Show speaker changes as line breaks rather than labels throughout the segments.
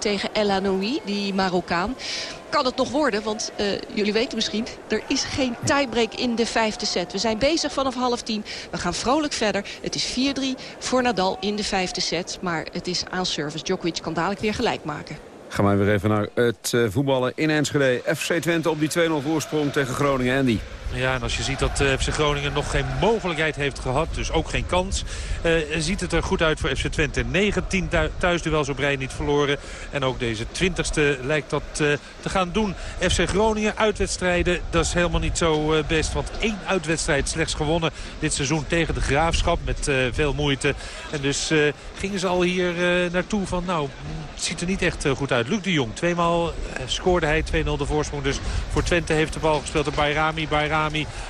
tegen El Anoui, die Marokkaan kan het nog worden. Want uh, jullie weten misschien, er is geen tiebreak in de vijfde set. We zijn bezig vanaf half tien. We gaan vrolijk verder. Het is 4-3 voor Nadal in de vijfde set. Maar het is aan service. Djokovic kan dadelijk weer gelijk maken.
Gaan wij weer even naar het uh, voetballen in Enschede. FC Twente op die 2-0 voorsprong tegen Groningen. Andy.
Ja, en als je ziet dat uh, FC Groningen nog geen mogelijkheid heeft gehad, dus ook geen kans, uh, ziet het er goed uit voor FC Twente. 19 thuisduels op rij niet verloren. En ook deze 20ste lijkt dat uh, te gaan doen. FC Groningen, uitwedstrijden, dat is helemaal niet zo best. Want één uitwedstrijd slechts gewonnen dit seizoen tegen de Graafschap met veel moeite. En dus gingen ze al hier naartoe van, nou, het ziet er niet echt goed uit. Luc de Jong, tweemaal scoorde hij 2-0 de voorsprong. Dus voor Twente heeft de bal gespeeld op Bayrami. Bayrami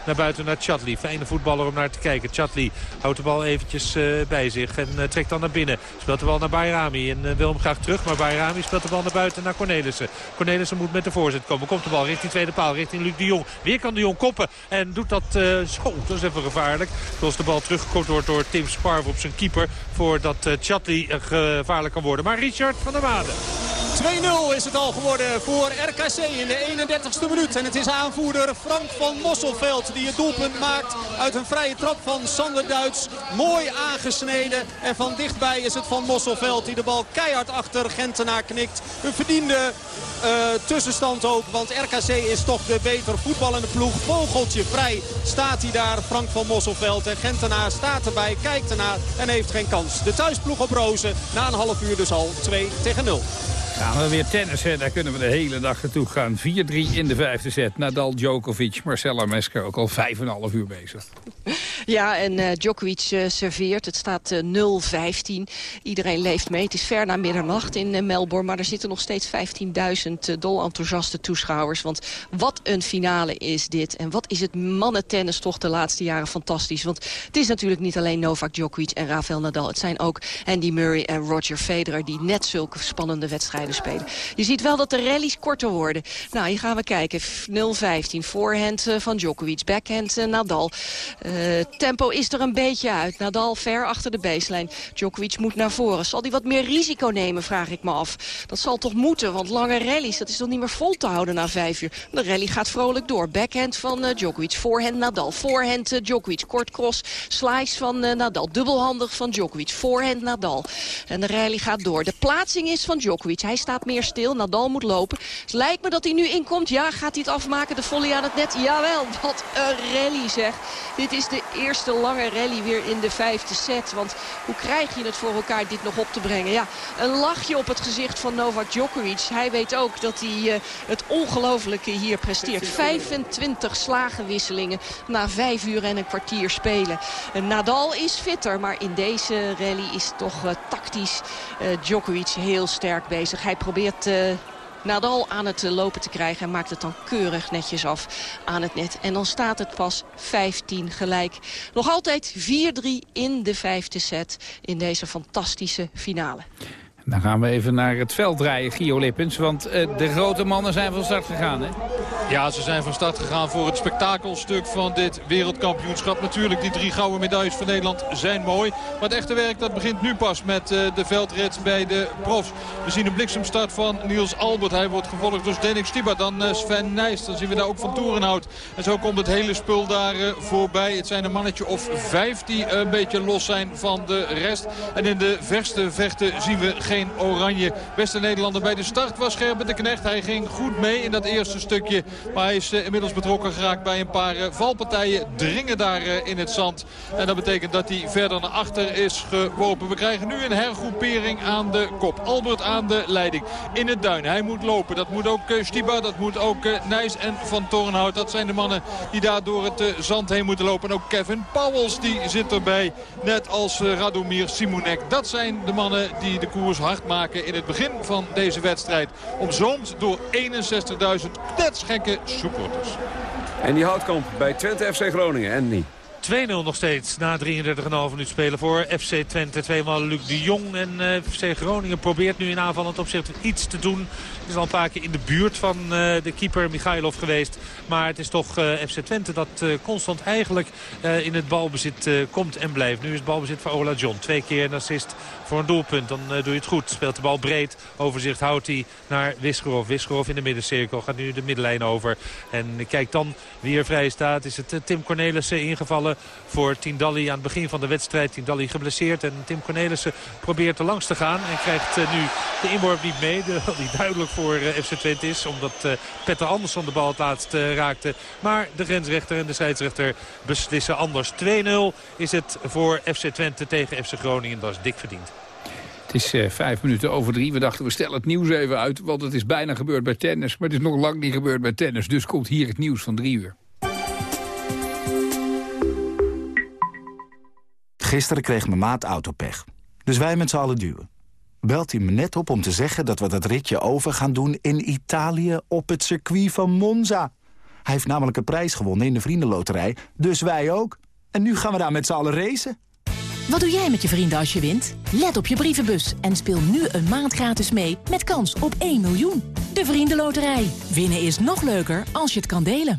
naar buiten naar Chatli. Fijne voetballer om naar te kijken. Chatli houdt de bal eventjes uh, bij zich en uh, trekt dan naar binnen. Speelt de bal naar Bayrami en uh, wil hem graag terug. Maar Bayrami speelt de bal naar buiten naar Cornelissen. Cornelissen moet met de voorzet komen. Komt de bal richting tweede paal, richting Luc de Jong. Weer kan de Jong koppen en doet dat zo. Dat is even gevaarlijk. Zoals de bal teruggekopt wordt door Tim Sparv op zijn keeper. Voordat Chatli gevaarlijk kan worden. Maar Richard van der Waarde.
2-0 is het al geworden voor RKC in de 31ste minuut. En het is aanvoerder Frank van Mosselveld die het doelpunt maakt uit een vrije trap van Sander Duits. Mooi aangesneden. En van dichtbij is het van Mosselveld die de bal keihard achter Gentenaar knikt. Een verdiende uh, tussenstand ook. Want RKC is toch de beter voetballende ploeg. Vogeltje vrij staat hij daar. Frank van Mosselveld. En Gentenaar staat erbij, kijkt ernaar en heeft geen kans. De thuisploeg op Rozen. Na een half uur dus al 2 tegen 0.
Gaan we weer tennissen, daar kunnen we de hele dag naartoe gaan. 4-3 in de vijfde set. Nadal, Djokovic, Marcella Mesker ook al 5,5 uur bezig.
Ja, en uh, Djokovic uh, serveert. Het staat uh, eh, 0-15. Iedereen leeft mee. Het is ver na middernacht in Melbourne. Maar er zitten nog steeds 15.000 dol enthousiaste toeschouwers. Want wat een finale is dit. En wat is het mannentennis toch de laatste jaren fantastisch. Want het is natuurlijk niet alleen Novak Djokovic en Rafael Nadal. Het zijn ook Andy Murray en Roger Federer... die net zulke spannende wedstrijden spelen. Je ziet wel dat de rallies korter worden. Nou, hier gaan we kijken. 0-15. Voorhand van Djokovic. Backhand Nadal. Tempo is er een beetje uit. Nadal ver achter de baseline. Djokovic moet naar voren. Zal hij wat meer risico nemen, vraag ik me af. Dat zal toch moeten, want lange rallies, dat is toch niet meer vol te houden na vijf uur. De rally gaat vrolijk door. Backhand van uh, Djokovic, voorhand Nadal. Voorhand uh, Djokovic, kort cross, slice van uh, Nadal. Dubbelhandig van Djokovic, voorhand Nadal. En de rally gaat door. De plaatsing is van Djokovic. Hij staat meer stil, Nadal moet lopen. Het lijkt me dat hij nu inkomt. Ja, gaat hij het afmaken, de volley aan het net? Jawel, wat een rally zeg. Dit is de eerste lange rally weer in de vijfde set. Want hoe krijg je het voor elkaar dit nog op te brengen? Ja, een lachje op het gezicht van Novak Djokovic. Hij weet ook dat hij uh, het ongelofelijke hier presteert. 25 slagenwisselingen na vijf uur en een kwartier spelen. Uh, Nadal is fitter, maar in deze rally is toch uh, tactisch Djokovic heel sterk bezig. Hij probeert Nadal aan het eh, lopen te krijgen. En maakt het dan keurig netjes af aan het net. En dan staat het pas 15 gelijk. Nog altijd 4-3 in de vijfde set in deze fantastische finale.
Dan gaan we even naar het veld draaien, Gio Lippens. Want uh, de grote mannen zijn van start gegaan, hè?
Ja, ze zijn van start gegaan voor het spektakelstuk van dit wereldkampioenschap. Natuurlijk, die drie gouden medailles van Nederland zijn mooi. Maar het echte werk dat begint nu pas met uh, de veldrits bij de profs. We zien een bliksemstart van Niels Albert. Hij wordt gevolgd door Denik Stiba. Dan uh, Sven Nijs. Dan zien we daar ook van Toerenhout. En zo komt het hele spul daar voorbij. Het zijn een mannetje of vijf die een beetje los zijn van de rest. En in de verste vechten zien we geen oranje. Beste Nederlander bij de start was Gerben de Knecht. Hij ging goed mee in dat eerste stukje. Maar hij is uh, inmiddels betrokken geraakt bij een paar uh, valpartijen. Dringen daar uh, in het zand. En dat betekent dat hij verder naar achter is geworpen. We krijgen nu een hergroepering aan de kop. Albert aan de leiding. In het duin. Hij moet lopen. Dat moet ook Stiba. Dat moet ook Nijs en Van Torenhout. Dat zijn de mannen die daar door het zand heen moeten lopen. En ook Kevin Powels die zit erbij. Net als Radomir Simonek. Dat zijn de mannen die de koers hard maken in het begin van deze wedstrijd. Omzoomd door 61.000 knetsgekke supporters.
En die houtkamp bij Twente FC Groningen. En niet.
2-0 nog steeds na 33,5 minuut spelen voor FC Twente. Tweemaal Luc de Jong en uh, FC Groningen probeert nu in aanvallend opzicht iets te doen. Is al een paar keer in de buurt van uh, de keeper Michailov geweest. Maar het is toch uh, FC Twente dat constant eigenlijk in het balbezit komt en blijft. Nu is het balbezit voor Ola John. Twee keer een assist voor een doelpunt. Dan doe je het goed. Speelt de bal breed. Overzicht houdt hij naar Wisgerov. Wisgerov in de middencirkel. Gaat nu de middenlijn over. En kijkt dan wie er vrij staat. Is het Tim Cornelissen ingevallen voor Tindalli aan het begin van de wedstrijd. Tindalli geblesseerd en Tim Cornelissen probeert er langs te gaan. En krijgt nu de inworp niet mee. Die duidelijk voor FC Twente is. Omdat Petter Andersson de bal het laatst raakte. Maar de grensrechter en de scheidsrechter beslissen anders. 2-0 is het voor FC Twente tegen FC Groningen. Dat is dik verdiend.
Het is vijf minuten over drie. We dachten, we stellen het nieuws even uit. Want het is bijna gebeurd bij tennis. Maar het is nog lang niet gebeurd bij tennis. Dus komt hier het nieuws van drie uur.
Gisteren kreeg mijn maat autopech. Dus wij met z'n allen duwen. Belt hij me net op om te zeggen dat we dat ritje over gaan doen in Italië op het circuit van Monza. Hij heeft namelijk een prijs gewonnen in de vriendenloterij, dus wij ook. En nu gaan we daar met z'n allen racen.
Wat doe jij met je vrienden als je wint? Let op je brievenbus en speel nu een maand gratis mee met kans op 1 miljoen. De Vriendenloterij. Winnen is nog leuker als je het kan delen.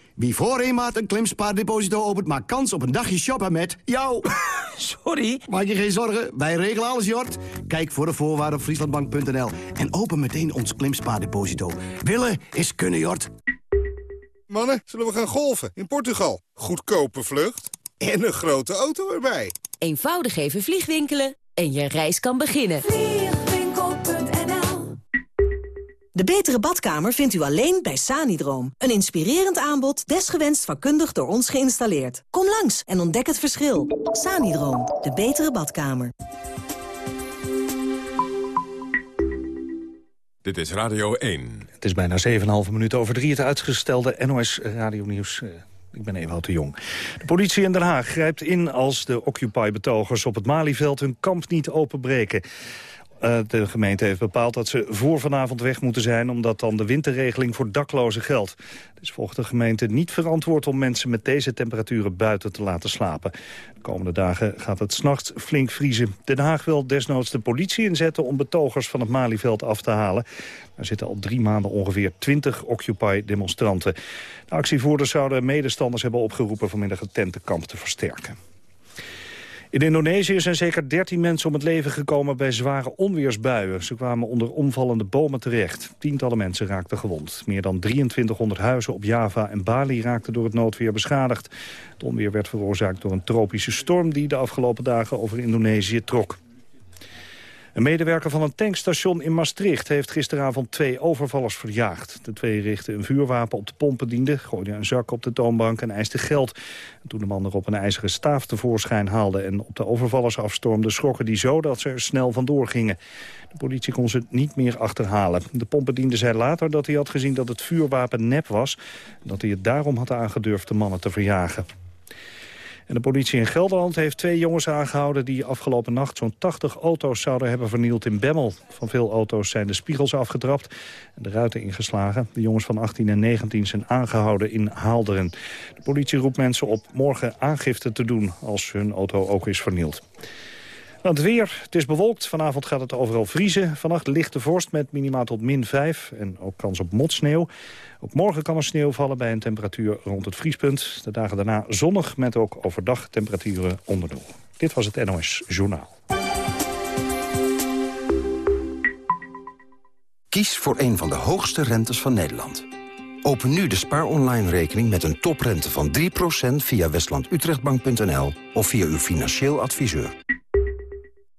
Wie voor een maand een klimspaardeposito opent... maakt kans op een dagje shoppen met jou.
Sorry.
Maak je geen zorgen, wij regelen alles, Jort. Kijk voor de voorwaarden op frieslandbank.nl. En open meteen ons klimspaardeposito. Willen is kunnen, Jort.
Mannen, zullen we gaan golfen in Portugal? Goedkope vlucht en een grote auto erbij.
Eenvoudig even vliegwinkelen en je reis kan beginnen.
De betere badkamer vindt u alleen bij Sanidroom. Een inspirerend aanbod, desgewenst vakkundig door ons geïnstalleerd. Kom langs en ontdek het verschil. Sanidroom, de betere badkamer.
Dit is Radio 1.
Het is bijna 7,5 minuten over drie. Het uitgestelde NOS Radio Nieuws. Ik ben Ewout de Jong. De politie in Den Haag grijpt in als de Occupy-betogers op het Malieveld hun kamp niet openbreken. Uh, de gemeente heeft bepaald dat ze voor vanavond weg moeten zijn... omdat dan de winterregeling voor daklozen geldt. Het is volgens de gemeente niet verantwoord om mensen met deze temperaturen buiten te laten slapen. De komende dagen gaat het s'nachts flink vriezen. Den Haag wil desnoods de politie inzetten om betogers van het Malieveld af te halen. Er zitten al drie maanden ongeveer 20 Occupy-demonstranten. De actievoerders zouden medestanders hebben opgeroepen vanmiddag het tentenkamp te versterken. In Indonesië zijn zeker 13 mensen om het leven gekomen bij zware onweersbuien. Ze kwamen onder omvallende bomen terecht. Tientallen mensen raakten gewond. Meer dan 2300 huizen op Java en Bali raakten door het noodweer beschadigd. Het onweer werd veroorzaakt door een tropische storm die de afgelopen dagen over Indonesië trok. Een medewerker van een tankstation in Maastricht heeft gisteravond twee overvallers verjaagd. De twee richtten een vuurwapen op de pompendiende, gooiden een zak op de toonbank en eisten geld. toen de man erop een ijzeren staaf tevoorschijn haalde en op de overvallers afstormde, schrokken die zo dat ze er snel vandoor gingen. De politie kon ze niet meer achterhalen. De pompendiende zei later dat hij had gezien dat het vuurwapen nep was... en dat hij het daarom had aangedurfd de mannen te verjagen. En de politie in Gelderland heeft twee jongens aangehouden... die afgelopen nacht zo'n 80 auto's zouden hebben vernield in Bemmel. Van veel auto's zijn de spiegels afgetrapt en de ruiten ingeslagen. De jongens van 18 en 19 zijn aangehouden in Haalderen. De politie roept mensen op morgen aangifte te doen... als hun auto ook is vernield. Het weer. Het is bewolkt. Vanavond gaat het overal vriezen. Vannacht lichte vorst met minimaal tot min 5 en ook kans op motsneeuw. Ook morgen kan er sneeuw vallen bij een temperatuur rond het vriespunt. De dagen daarna zonnig met ook overdag temperaturen onder nul. Dit was het NOS Journaal.
Kies voor een van de hoogste rentes van Nederland. Open nu de Spaar Online rekening met een toprente van 3% via westlandutrechtbank.nl of via uw financieel adviseur.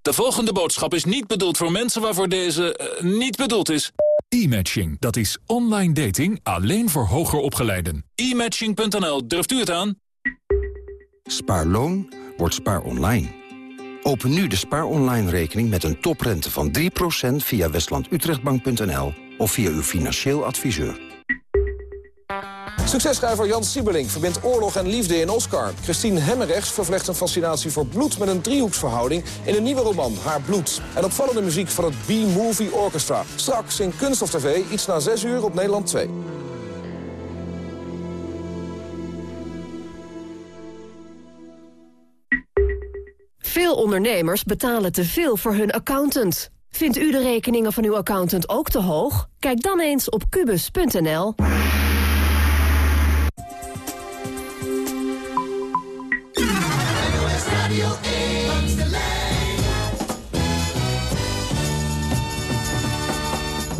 De volgende boodschap is niet bedoeld voor mensen waarvoor deze eh, niet bedoeld is. E-matching, dat is online dating alleen voor hoger opgeleiden. E-matching.nl, durft u het aan?
Spaarloon wordt spaar online. Open nu de spaar online rekening met een toprente van 3% via westlandutrechtbank.nl of via uw financieel adviseur.
Successchrijver Jan Siebelink verbindt oorlog en liefde in Oscar. Christine Hemmerrechts vervlecht een fascinatie voor bloed met een driehoeksverhouding in een nieuwe roman, Haar Bloed. En opvallende muziek van het B-Movie Orchestra. Straks in Kunst of TV, iets na 6 uur op Nederland 2.
Veel ondernemers betalen te veel voor hun accountant. Vindt u de rekeningen van uw accountant ook te hoog? Kijk dan eens op kubus.nl.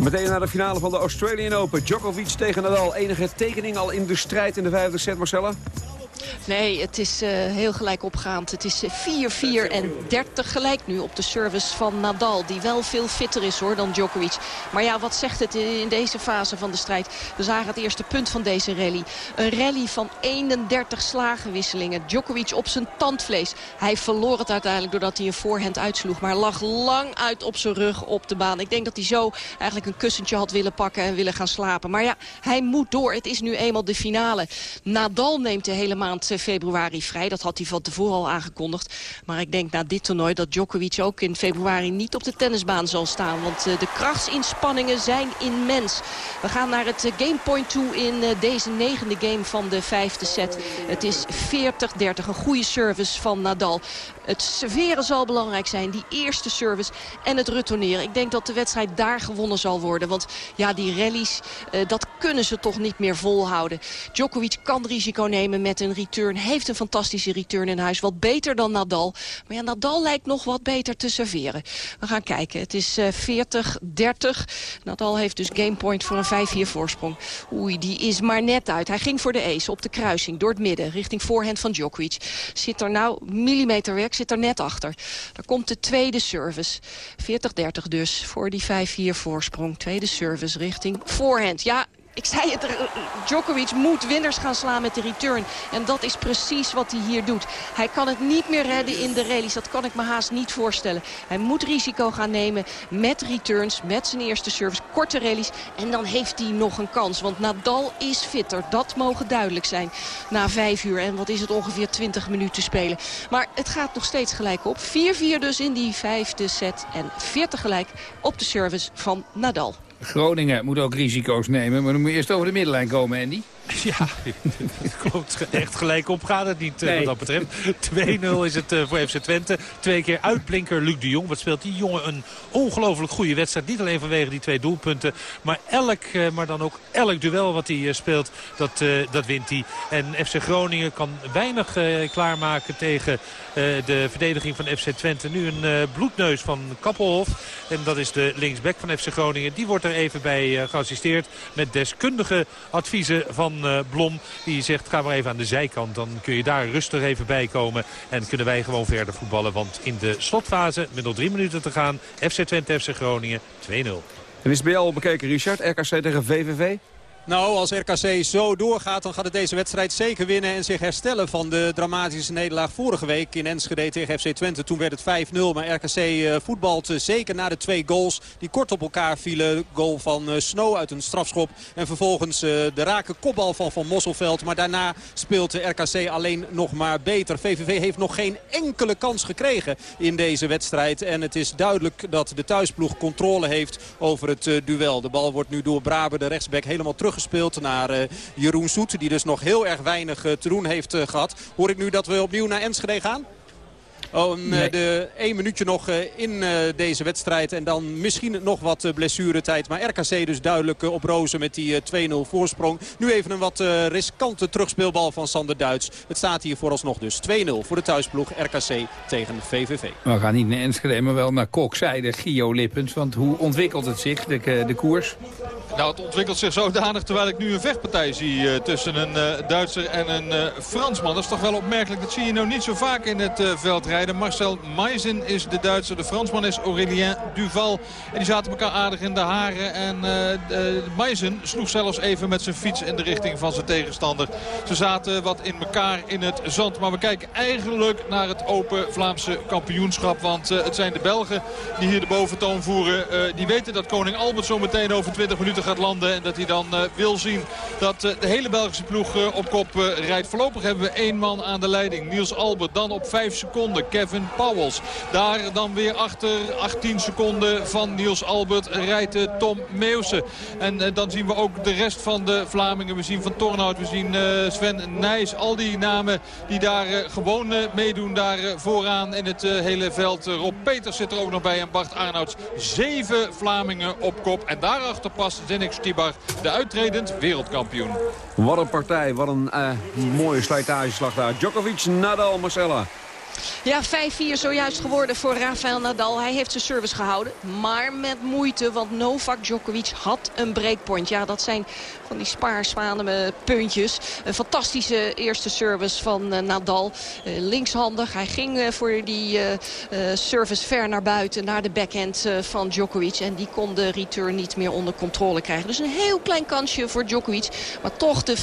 Meteen naar de finale van de Australian Open. Djokovic tegen Nadal. Enige tekening al in de strijd in de vijfde set, Marcella?
Nee, het is uh, heel gelijk opgaand. Het is 4-4 eh, en 30 gelijk nu op de service van Nadal. Die wel veel fitter is hoor dan Djokovic. Maar ja, wat zegt het in deze fase van de strijd? We zagen het eerste punt van deze rally. Een rally van 31 slagenwisselingen. Djokovic op zijn tandvlees. Hij verloor het uiteindelijk doordat hij een voorhand uitsloeg. Maar lag lang uit op zijn rug op de baan. Ik denk dat hij zo eigenlijk een kussentje had willen pakken en willen gaan slapen. Maar ja, hij moet door. Het is nu eenmaal de finale. Nadal neemt de hele maand eh, februari vrij. Dat had hij van tevoren al aangekondigd. Maar ik denk na dit toernooi dat Djokovic ook in februari niet op de tennisbaan zal staan. Want eh, de krachtsinspanningen zijn immens. We gaan naar het eh, gamepoint toe in deze negende game van de vijfde set. Het is 40-30. Een goede service van Nadal. Het serveren zal belangrijk zijn. Die eerste service en het retourneren. Ik denk dat de wedstrijd daar gewonnen zal worden. Want ja, die rallies, dat kunnen ze toch niet meer volhouden. Djokovic kan risico nemen met een return. Heeft een fantastische return in huis. Wat beter dan Nadal. Maar ja, Nadal lijkt nog wat beter te serveren. We gaan kijken. Het is uh, 40-30. Nadal heeft dus gamepoint voor een 5-4 voorsprong. Oei, die is maar net uit. Hij ging voor de ace op de kruising door het midden. Richting voorhand van Djokovic. Zit er nou millimeter werk, zit er net achter. Daar komt de tweede service. 40-30 dus voor die 5-4 voorsprong. Tweede service richting voorhand. Ja, ik zei het, Djokovic moet winners gaan slaan met de return. En dat is precies wat hij hier doet. Hij kan het niet meer redden in de rallies. Dat kan ik me haast niet voorstellen. Hij moet risico gaan nemen met returns, met zijn eerste service, korte rallies. En dan heeft hij nog een kans. Want Nadal is fitter. Dat mogen duidelijk zijn na vijf uur. En wat is het ongeveer 20 minuten spelen. Maar het gaat nog steeds gelijk op. 4-4 dus in die vijfde set. En 40 gelijk op de service van Nadal.
Groningen moet ook risico's nemen, maar dan moet je eerst over de middenlijn komen, Andy.
Ja, het klopt. Echt gelijk op gaat het niet eh, wat dat betreft. 2-0 is het uh, voor FC Twente. Twee keer uitblinker Luc de Jong. Wat speelt die jongen een ongelooflijk goede wedstrijd. Niet alleen vanwege die twee doelpunten. Maar elk, uh, maar dan ook elk duel wat hij speelt, dat, dat wint hij. En FC Groningen kan weinig klaarmaken tegen de verdediging van FC Twente. Nu een bloedneus van Kappelhof. En dat is de linksback van FC Groningen. Die wordt er even bij geassisteerd met deskundige adviezen van uh, Blom. Die zegt ga maar even aan de zijkant. Dan kun je daar rustig even bij komen. En kunnen wij gewoon verder voetballen. Want in de slotfase, met nog drie minuten te gaan. FC Twente, FC Groningen 2-0.
En is bij jou al bekeken Richard? RKC tegen VVV?
Nou, als RKC zo doorgaat, dan gaat het deze wedstrijd zeker winnen... en zich herstellen van de dramatische nederlaag vorige week in Enschede tegen FC Twente. Toen werd het 5-0, maar RKC eh, voetbalt uh, zeker na de twee goals... die kort op elkaar vielen. Goal van uh, Snow uit een strafschop en vervolgens de rake kopbal van Van Mosselveld. Maar daarna speelt de RKC alleen nog maar beter. VVV heeft nog geen enkele kans gekregen in deze wedstrijd. En het is duidelijk dat de thuisploeg controle heeft over het duel. De bal wordt nu door Braber, de rechtsback, helemaal terug gespeeld naar uh, Jeroen Soet. Die dus nog heel erg weinig uh, te doen heeft uh, gehad. Hoor ik nu dat we opnieuw naar Enschede gaan? Oh, nee. de één minuutje nog in deze wedstrijd. En dan misschien nog wat blessuretijd. Maar RKC dus duidelijk op rozen met die 2-0 voorsprong. Nu even een wat riskante terugspeelbal van Sander Duits. Het staat hier vooralsnog dus 2-0 voor de thuisploeg RKC tegen VVV.
We gaan niet naar Enschede, maar wel naar Kokzijde, Gio Lippens. Want hoe ontwikkelt het zich, de, de koers?
Nou, het ontwikkelt zich zodanig terwijl ik nu een vechtpartij zie uh, tussen een uh, Duitser en een uh, Fransman. Dat is toch wel opmerkelijk. Dat zie je nou niet zo vaak in het veld Marcel Meisen is de Duitser. De Fransman is Aurélien Duval. En die zaten elkaar aardig in de haren. En Meisen sloeg zelfs even met zijn fiets in de richting van zijn tegenstander. Ze zaten wat in elkaar in het zand. Maar we kijken eigenlijk naar het Open Vlaamse kampioenschap. Want het zijn de Belgen die hier de boventoon voeren. die weten dat koning Albert zo meteen over 20 minuten gaat landen. En dat hij dan uh, wil zien dat uh, de hele Belgische ploeg uh, op kop rijdt. Voorlopig hebben we één man aan de leiding. Niels Albert. Dan op 5 seconden Kevin Powels. Daar dan weer achter 18 seconden van Niels Albert rijdt Tom Meeuwse. En dan zien we ook de rest van de Vlamingen. We zien Van Tornhout, we zien Sven Nijs. Al die namen die daar gewoon meedoen daar vooraan in het hele veld. Rob Peters zit er ook nog bij en Bart Arnouds. Zeven Vlamingen op kop. En daarachter past Zenik Stibar, de uitredend wereldkampioen.
Wat een partij, wat een mooie slijtageslag daar. Djokovic, Nadal, Marcella.
Ja, 5-4 zojuist geworden voor Rafael Nadal. Hij heeft zijn service gehouden, maar met moeite. Want Novak Djokovic had een breakpoint. Ja, dat zijn van die spaarzwaneme puntjes. Een fantastische eerste service van uh, Nadal. Uh, linkshandig. Hij ging uh, voor die service ver naar buiten. Naar de backhand van Djokovic. En die kon de return niet meer onder controle krijgen. Dus een heel klein kansje voor Djokovic. Maar toch de 5-4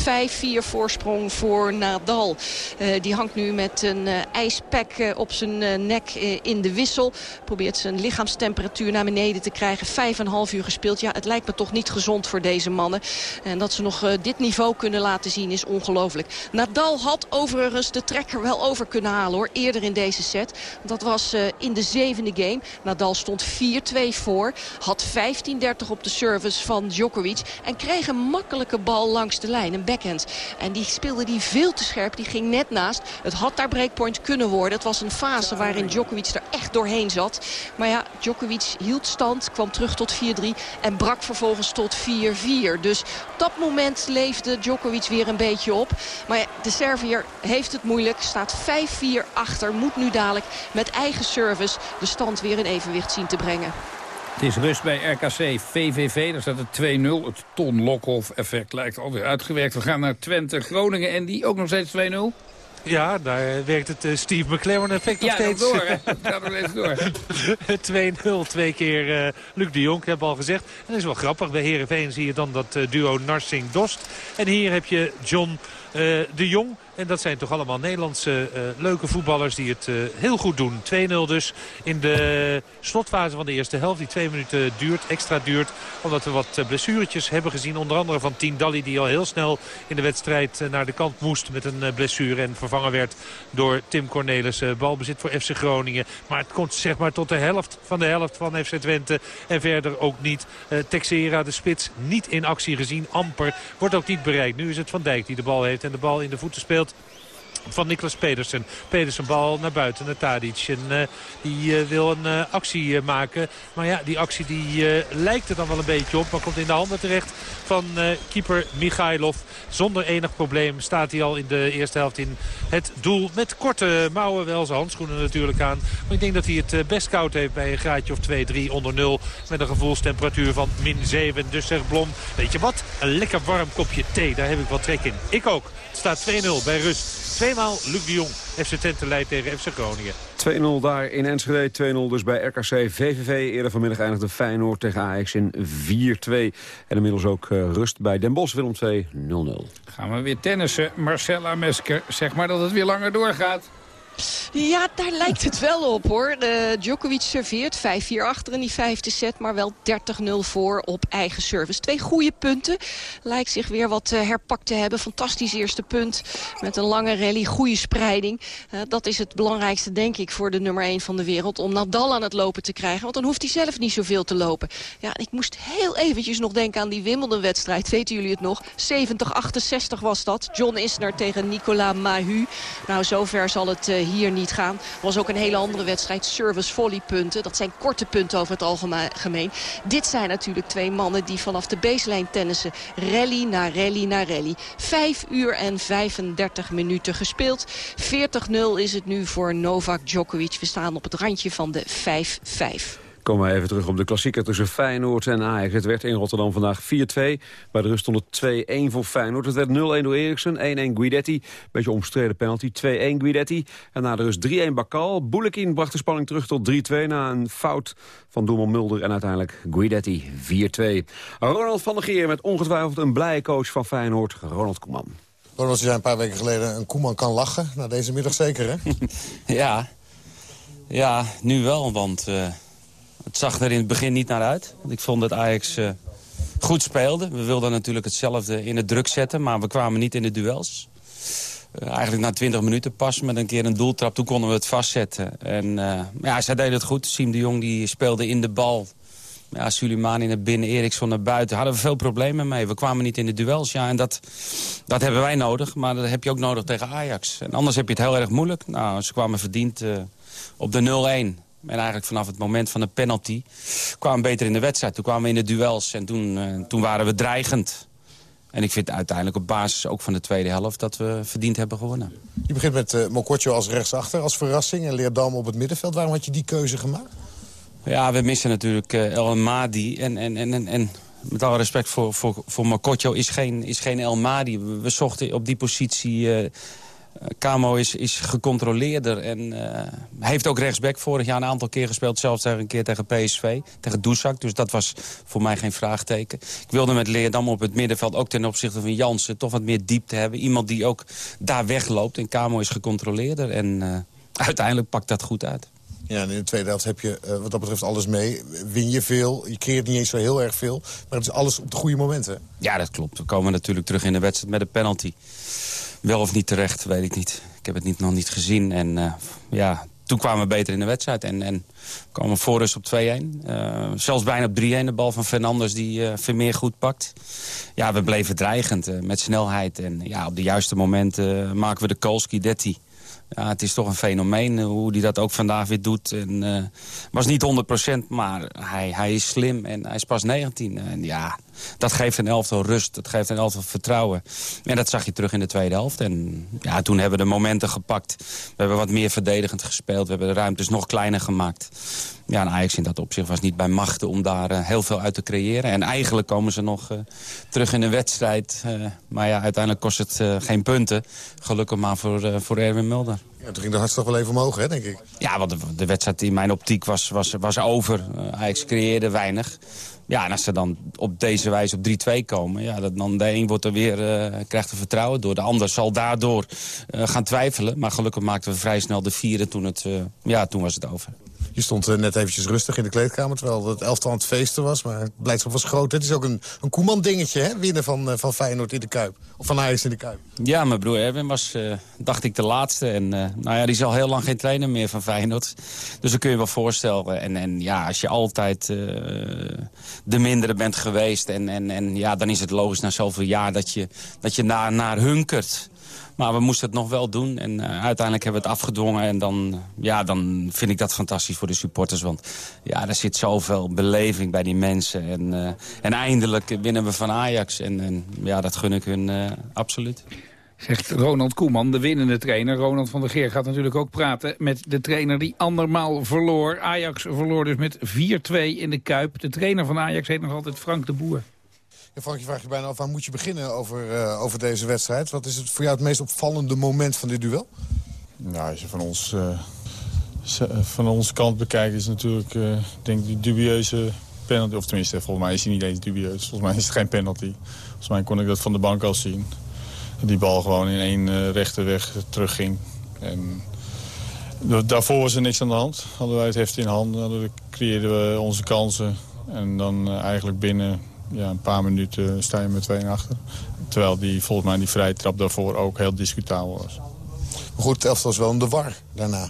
voorsprong voor Nadal. die hangt nu met een ijspack op zijn nek in de wissel. Probeert zijn lichaamstemperatuur naar beneden te krijgen. Vijf en een half uur gespeeld. Ja, het lijkt me toch niet gezond voor deze mannen. En dat ze nog dit niveau kunnen laten zien is ongelooflijk. Nadal had overigens de trekker wel over kunnen halen hoor. Eerder in deze set. Dat was in de zevende game. Nadal stond 4-2 voor. Had 15-30 op de service van Djokovic. En kreeg een makkelijke bal langs de lijn. Een backhand. En die speelde die veel te scherp. Die ging net naast. Het had daar breakpoint kunnen worden. Het was een fase waarin Djokovic er echt doorheen zat. Maar ja, Djokovic hield stand. Kwam terug tot 4-3. En brak vervolgens tot 4-4. Dus dat moment leefde Djokovic weer een beetje op. Maar de Servier heeft het moeilijk. Staat 5-4 achter. Moet nu dadelijk met eigen service de stand weer in evenwicht zien te brengen.
Het is rust bij RKC VVV. Daar staat het 2-0. Het Ton Lokhoff effect lijkt alweer uitgewerkt. We gaan naar Twente Groningen en die ook nog steeds 2-0.
Ja, daar werkt het uh, Steve McLaren effect nog
ja,
steeds.
door, hè? Gaat nog eens
door. 2-0, twee keer uh, Luc de Jong, heb al gezegd. En dat is wel grappig. Bij Heerenveen zie je dan dat uh, duo Narsing-Dost. En hier heb je John de Jong en dat zijn toch allemaal Nederlandse uh, leuke voetballers die het uh, heel goed doen. 2-0 dus in de slotfase van de eerste helft. Die twee minuten duurt, extra duurt. Omdat we wat uh, blessuretjes hebben gezien. Onder andere van Tien Dalli die al heel snel in de wedstrijd naar de kant moest met een blessure. En vervangen werd door Tim Cornelis. balbezit voor FC Groningen. Maar het komt zeg maar tot de helft van de helft van FC Twente. En verder ook niet. Texera, de spits, niet in actie gezien. Amper. Wordt ook niet bereikt. Nu is het Van Dijk die de bal heeft en de bal in de voeten speelt van Niklas Pedersen. Pedersen bal naar buiten, naar Tadic. En uh, die uh, wil een uh, actie maken. Maar ja, die actie die lijkt er dan wel een beetje op. Maar komt in de handen terecht van keeper Michailov. Zonder enig probleem staat hij al in de eerste helft in het doel. Met korte mouwen, wel zijn handschoenen natuurlijk aan. Maar ik denk dat hij het best koud heeft bij een graadje of 2-3 onder 0. Met een gevoelstemperatuur van min 7. Dus zegt Blom, weet je wat? Een lekker warm kopje thee, daar heb ik wat trek in. Ik ook. Het staat 2-0 bij rust. Tweemaal Luc de Jong. FC Twente leidt tegen FC Groningen.
2-0 daar in Enschede, 2-0 dus bij RKC VVV. Eerder vanmiddag eindigde Feyenoord tegen Ajax in 4-2. En inmiddels ook uh, rust bij Den Bosch, Willem 2, 0-0.
Gaan we weer tennissen. Marcella Mesker, zeg maar dat het weer langer doorgaat.
Ja, daar lijkt het wel op hoor. De Djokovic serveert 5-4 achter in die vijfde set. Maar wel 30-0 voor op eigen service. Twee goede punten. Lijkt zich weer wat eh, herpakt te hebben. Fantastisch eerste punt. Met een lange rally. Goede spreiding. Uh, dat is het belangrijkste denk ik voor de nummer 1 van de wereld. Om Nadal aan het lopen te krijgen. Want dan hoeft hij zelf niet zoveel te lopen. Ja, ik moest heel eventjes nog denken aan die Wimbledon-wedstrijd. Weten jullie het nog? 70-68 was dat. John Isner tegen Nicolas Mahut. Nou, zover zal het hier niet gaan. was ook een hele andere wedstrijd. Service volley punten. Dat zijn korte punten over het algemeen. Dit zijn natuurlijk twee mannen die vanaf de baseline tennissen. Rally na rally na rally. 5 uur en 35 minuten gespeeld. 40-0 is het nu voor Novak Djokovic. We staan op het randje van de 5-5.
Komen we even terug op de klassieker tussen Feyenoord en Ajax. Het werd in Rotterdam vandaag 4-2. Bij de rust stond het 2-1 voor Feyenoord. Het werd 0-1 door Eriksen, 1-1 Guidetti. Beetje omstreden penalty, 2-1 Guidetti. En na de rust 3-1 Bakal. Boulekin bracht de spanning terug tot 3-2 na een fout van doelman Mulder. En uiteindelijk Guidetti 4-2. Ronald van der Geer met ongetwijfeld een blije coach van Feyenoord, Ronald Koeman.
Ronald, je zei een paar weken geleden, een Koeman kan lachen. Nou, deze middag zeker, hè?
ja. ja, nu wel, want... Uh... Het zag er in het begin niet naar uit. Want ik vond dat Ajax uh, goed speelde. We wilden natuurlijk hetzelfde in het druk zetten, maar we kwamen niet in de duels. Uh, eigenlijk na 20 minuten pas met een keer een doeltrap. Toen konden we het vastzetten. En uh, ja, zij deden het goed. Siem de Jong die speelde in de bal. Ja, in het binnen, Eriksson naar buiten. Hadden we veel problemen mee. We kwamen niet in de duels. Ja, en dat, dat hebben wij nodig. Maar dat heb je ook nodig tegen Ajax. En anders heb je het heel erg moeilijk. Nou, ze kwamen verdiend op de 0-1. En eigenlijk vanaf het moment van de penalty kwamen we beter in de wedstrijd. Toen kwamen we in de duels en toen, uh, toen waren we dreigend. En ik vind uiteindelijk op basis ook van de tweede helft dat we verdiend hebben gewonnen.
Je begint met uh, Mokotjo als rechtsachter, als verrassing. En Leerdam op het middenveld. Waarom had je die keuze gemaakt?
Ja, we missen natuurlijk uh, El Madi. En, en, en, en met alle respect voor, voor, voor Mokotjo is geen, is geen El Madi. We, we zochten op die positie Camo is, is gecontroleerder en uh, heeft ook rechtsback vorig jaar een aantal keer gespeeld. Zelfs een keer tegen PSV, tegen Doesak. Dus dat was voor mij geen vraagteken. Ik wilde met Leerdam op het middenveld, ook ten opzichte van Jansen... toch wat meer diepte hebben. Iemand die ook daar wegloopt. En Camo is gecontroleerder en uh, uiteindelijk pakt dat goed uit.
Ja, en in de tweede helft heb je uh, wat dat betreft alles mee. Win je veel, je creëert niet eens zo heel erg veel. Maar het is alles op de goede momenten.
Ja, dat klopt. We komen natuurlijk terug in de wedstrijd met een penalty. Wel of niet terecht, weet ik niet. Ik heb het niet, nog niet gezien. En uh, ja, toen kwamen we beter in de wedstrijd. En, en kwamen voor rust op 2-1. Uh, zelfs bijna op 3-1 de bal van Fernandes die uh, Vermeer goed pakt. Ja, we bleven dreigend met snelheid. En ja, op de juiste momenten maken we de Kolski 13 ja, het is toch een fenomeen eh, hoe hij dat ook vandaag weer doet. En, was niet 100%, maar hij, hij is slim en hij is pas 19. En ja, dat geeft een elftal rust, dat geeft een elftal vertrouwen. En dat zag je terug in de tweede helft. En ja, toen hebben we de momenten gepakt. We hebben wat meer verdedigend gespeeld. We hebben de ruimtes nog kleiner gemaakt. Ja, en Ajax in dat opzicht was niet bij machten om daar uh, heel veel uit te creëren. En eigenlijk komen ze nog uh, terug in de wedstrijd. Uh, maar ja, uiteindelijk kost het geen punten. Gelukkig maar voor, voor Erwin Mulder.
Ja, toen ging de hartslag wel even omhoog, hè, denk ik.
Ja, want de, de wedstrijd in mijn optiek was, was, was over. Ajax creëerde weinig. Ja, en als ze dan op deze wijze op 3-2 komen... Ja, dan de een wordt er weer, uh, krijgt er vertrouwen door. De ander zal daardoor uh, gaan twijfelen. Maar gelukkig maakten we vrij snel de vierde toen, het, uh, ja, toen was het over.
Je stond net eventjes rustig in de kleedkamer... terwijl het elftal aan het feesten was. Maar het blijdschap was groot. Het is ook een, een Koeman-dingetje? Winnen van, van Feyenoord in de Kuip. Of van Ajax in de Kuip.
Ja, mijn broer Erwin was, dacht ik, de laatste. En nou ja, die is al heel lang geen trainer meer van Feyenoord. Dus dat kun je wel voorstellen. En, en ja, als je altijd de mindere bent geweest. En, en, en ja, dan is het logisch na zoveel jaar dat je, dat je naar, naar hunkert. Maar we moesten het nog wel doen. En uh, uiteindelijk hebben we het afgedwongen. En dan, ja, dan vind ik dat fantastisch voor de supporters. Want ja, er zit zoveel beleving bij die mensen. En, uh, en eindelijk winnen we van Ajax. En, en ja, dat gun ik hun absoluut.
Zegt Ronald Koeman, de winnende trainer. Ronald van der Geer gaat natuurlijk ook praten met de trainer die andermaal verloor. Ajax verloor dus met 4-2 in de Kuip. De trainer van Ajax heet nog altijd Frank de Boer.
Ja, Frank, je vraagt je bijna af, waar moet je beginnen over, uh, over deze wedstrijd? Wat is het voor jou het meest opvallende moment van dit duel?
Nou, als je van ons, uh, van onze kant bekijkt, is natuurlijk, uh, denk die dubieuze penalty. Of tenminste, volgens mij is hij niet eens dubieus. Volgens mij is het geen penalty. Volgens mij kon ik dat van de bank al zien die bal gewoon in één rechte weg terugging. En daarvoor was er niks aan de hand. Hadden wij het heft in handen, creëerden we onze kansen. En dan eigenlijk binnen ja, een paar minuten sta je met 2 achter. Terwijl die, volgens mij die vrije trap daarvoor ook heel discutabel was.
Maar goed, het elftal was wel in de war daarna.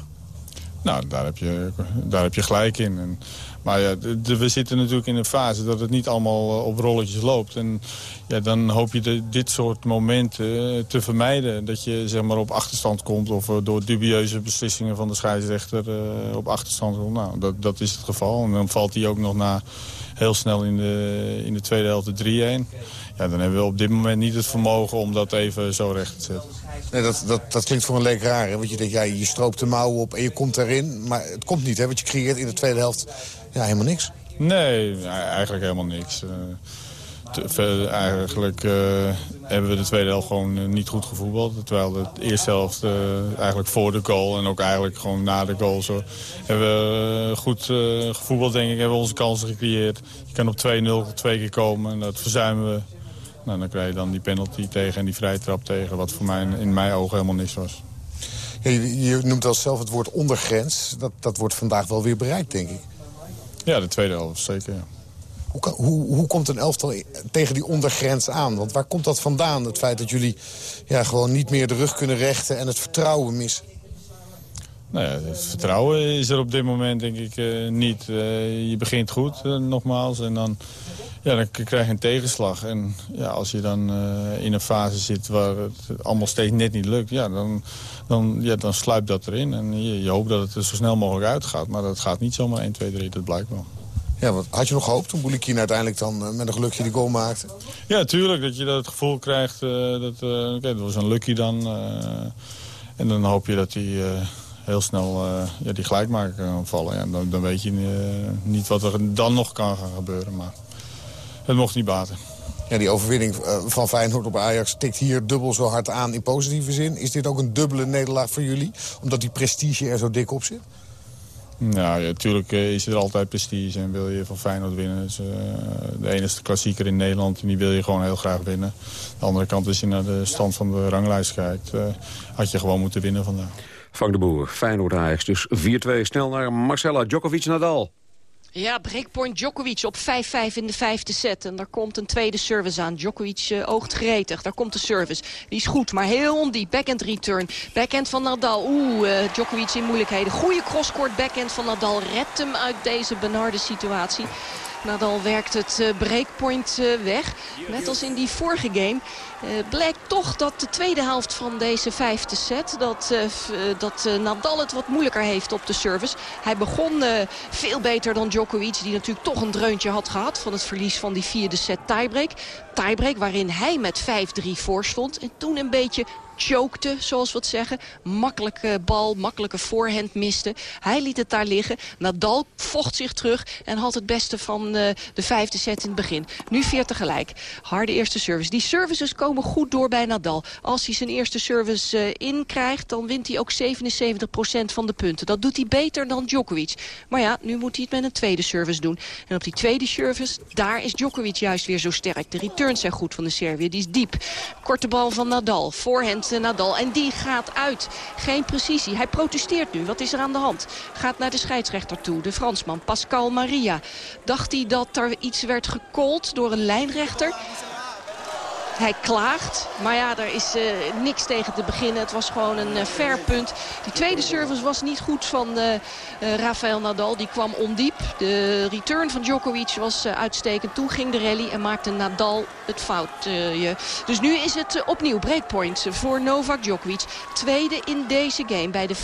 Nou, daar heb je, daar heb je gelijk in. En, maar ja, de, we zitten natuurlijk in een fase dat het niet allemaal uh, op rolletjes loopt. En ja, dan hoop je de, dit soort momenten uh, te vermijden. Dat je zeg maar, op achterstand komt of uh, door dubieuze beslissingen van de scheidsrechter op achterstand komt. Nou, dat, dat is het geval. En dan valt hij ook nog na heel snel in de, in de tweede helft de 3-1. Ja, dan hebben we op dit moment niet het vermogen om dat even zo recht te zetten.
Nee, dat, dat, dat klinkt voor een leek raar, hè? Want je denkt, ja, je stroopt de mouwen op en je komt erin. Maar het komt niet, hè? Want je creëert in de tweede helft ja, helemaal niks.
Nee, eigenlijk helemaal niks. Eigenlijk eh, hebben we de tweede helft gewoon eh, niet goed gevoetbald. Terwijl de eerste helft eh, eigenlijk voor de goal en ook eigenlijk gewoon na de goal zo, hebben we goed eh, gevoetbald, denk ik. Hebben we onze kansen gecreëerd. Je kan op 2-0 twee keer komen en dat verzuimen we. Nou, dan krijg je dan die penalty tegen en die vrije trap tegen. Wat voor mij in mijn ogen helemaal niks was.
Ja, je, je noemt al zelf het woord ondergrens. Dat, dat wordt vandaag wel weer bereikt, denk ik.
Ja, de tweede helft zeker, ja.
Hoe, hoe, komt een elftal tegen die ondergrens aan? Want waar komt dat vandaan? Het feit dat jullie ja, gewoon niet meer de rug kunnen rechten en het vertrouwen missen.
Nou ja, het vertrouwen is er op dit moment denk ik eh, niet. Eh, je begint goed, eh, nogmaals, en dan, ja, dan krijg je een tegenslag. En ja, als je dan in een fase zit waar het allemaal steeds net niet lukt... Ja, dan, dan, ja, dan sluipt dat erin. En je, je hoopt dat het er zo snel mogelijk uitgaat. Maar dat gaat niet zomaar 1, 2, 3, dat blijkt wel.
Ja, want had je nog gehoopt toen Boulikin uiteindelijk dan eh, met een gelukje die goal maakte?
Ja, tuurlijk. Dat je dat gevoel krijgt. eh, dat, eh, oké, dat was een lucky dan. en dan hoop je dat hij heel snel ja, die gelijkmaker kan vallen. Ja, dan, dan weet je niet wat er dan nog kan gaan gebeuren. Maar het mocht niet baten.
Ja, die overwinning van Feyenoord op Ajax tikt hier dubbel zo hard aan in positieve zin. Is dit ook een dubbele nederlaag voor jullie? Omdat die prestige er zo dik op zit?
Nou, ja, natuurlijk eh, is er altijd prestige en wil je van Feyenoord winnen. Dus, eh, de enige klassieker in Nederland en die wil je gewoon heel graag winnen. De andere kant, als je naar de stand van de ranglijst kijkt, eh, had je gewoon moeten winnen vandaag.
Frank de Boer, Feyenoord Ajax. Dus 4-2 snel naar Marcella Djokovic Nadal.
Ja, breakpoint Djokovic op 5-5 in de vijfde set. En daar komt een tweede service aan. Djokovic eh, oogt gretig. Daar komt de service. Die is goed, maar heel ondiep. Backhand return. Backhand van Nadal. Oeh, eh, Djokovic in moeilijkheden. Goede crosscourt backhand van Nadal. Redt hem uit deze benarde situatie. Nadal werkt het eh, breakpoint eh, weg. Net als in die vorige game. Eh, blijkt toch dat de tweede helft van deze vijfde set... dat, dat Nadal het wat moeilijker heeft op de service. Hij begon veel beter dan Djokovic... die natuurlijk toch een dreuntje had gehad... van het verlies van die vierde set tiebreak. Tiebreak waarin hij met 5-3 voor stond. En toen een beetje chokte, zoals we het zeggen. Makkelijke bal, makkelijke voorhand miste. Hij liet het daar liggen. Nadal vocht zich terug en had het beste van eh, de vijfde set in het begin. Nu vier tegelijk. Harde eerste service. Die services komen goed door bij Nadal. Als hij zijn eerste service eh, inkrijgt, dan wint hij ook 77% van de punten. Dat doet hij beter dan Djokovic. Maar ja, nu moet hij het met een tweede service doen. En op die tweede service, daar is Djokovic juist weer zo sterk. De returns zijn goed van de Serviër. Die is diep. Korte bal van Nadal. Voorhand eh, Nadal. En die gaat uit. Geen precisie. Hij protesteert nu. Wat is er aan de hand? Gaat naar de scheidsrechter toe. De Fransman Pascal Maria. Dacht hij dat er iets werd gekold door een lijnrechter? Hij klaagt, maar ja, er is eh, niks tegen te beginnen. Het was gewoon een eh, fair punt. Die tweede service was niet goed van eh, eh, Rafael Nadal. Die kwam ondiep. De return van Djokovic was eh, uitstekend. Toen ging de rally en maakte Nadal het foutje. dus nu is het eh, opnieuw breakpoint voor Novak Djokovic. Tweede in deze game bij de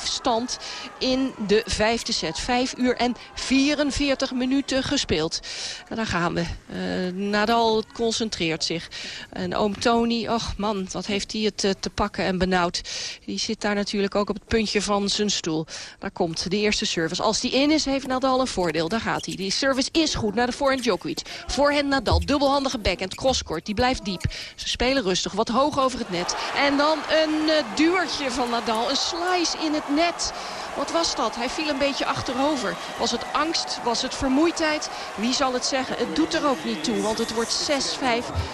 5-5 stand in de vijfde set. Vijf uur en 44 minuten gespeeld. En daar gaan we. Eh, Nadal concentreert zich. En oom Tony, och man, wat heeft hij het eh, te pakken en benauwd. Die zit daar natuurlijk ook op het puntje van zijn stoel. Daar komt de eerste service. Als die in is, heeft Nadal een voordeel. Daar gaat hij. Die service is goed naar de voorhand Djokovic. Voorhand Nadal, dubbelhandige backhand, crosscourt. Die blijft diep. Ze spelen rustig, wat hoog over het net. En dan een eh, duwertje van Nadal. Een slice in het net. Wat was dat? Hij viel een beetje achterover. Was het angst? Was het vermoeidheid? Wie zal het zeggen? Het doet er ook niet toe, want het wordt 6-5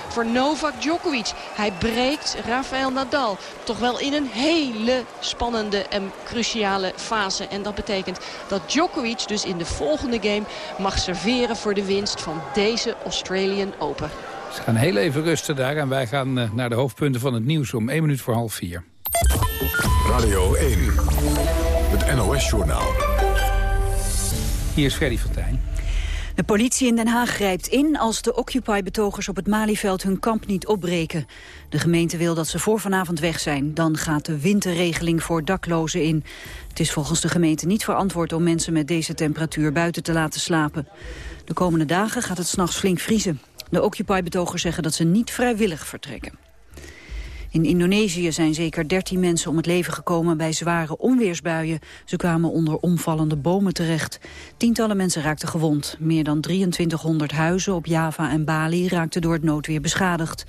voor Novak Djokovic. Hij breekt Rafael Nadal. Toch wel in een hele spannende en cruciale fase. En dat betekent dat Djokovic dus in de volgende game mag serveren voor de winst van deze Australian Open.
Ze gaan heel even rusten daar en wij gaan eh, naar de hoofdpunten van het nieuws om 1 minuut voor half 4.
Radio 1, het NOS-journaal.
Hier is Freddy van Tijn.
De politie in Den Haag grijpt in als de Occupy-betogers op het Malieveld hun kamp niet opbreken. De gemeente wil dat ze voor vanavond weg zijn. Dan gaat de winterregeling voor daklozen in. Het is volgens de gemeente niet verantwoord om mensen met deze temperatuur buiten te laten slapen. De komende dagen gaat het s'nachts flink vriezen. De Occupy-betogers zeggen dat ze niet vrijwillig vertrekken. In Indonesië zijn zeker 13 mensen om het leven gekomen bij zware onweersbuien. Ze kwamen onder omvallende bomen terecht. Tientallen mensen raakten gewond. Meer dan 2300 huizen op Java en Bali raakten door het noodweer beschadigd.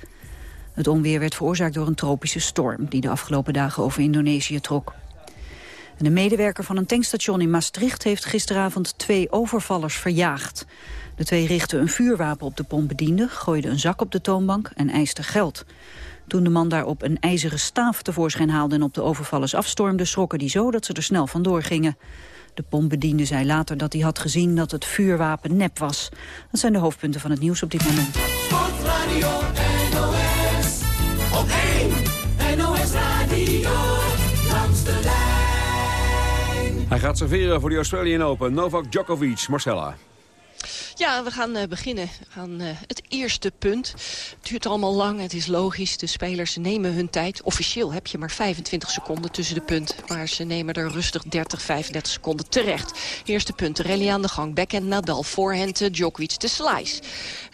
Het onweer werd veroorzaakt door een tropische storm... die de afgelopen dagen over Indonesië trok. De medewerker van een tankstation in Maastricht heeft gisteravond twee overvallers verjaagd. De twee richtten een vuurwapen op de pompbediende, gooiden een zak op de toonbank en eisten geld. Toen de man daarop een ijzeren staaf tevoorschijn haalde en op de overvallers afstormde, schrokken die zo dat ze er snel vandoor gingen. De pompbediende zei later dat hij had gezien dat het vuurwapen nep was. Dat zijn de hoofdpunten van het nieuws op dit moment.
Sportradio NOS, op 1 NOS Radio, langs de lijn.
Hij gaat serveren voor de Australian Open. Novak Djokovic, Marcella.
Ja, we gaan uh, beginnen aan uh, het eerste punt. Het duurt allemaal lang, het is logisch. De spelers nemen hun tijd. Officieel heb je maar 25 seconden tussen de punten. Maar ze nemen er rustig 30, 35 seconden terecht. Eerste punt, rally aan de gang. Backhand Nadal, voorhand uh, Djokovic, de slice.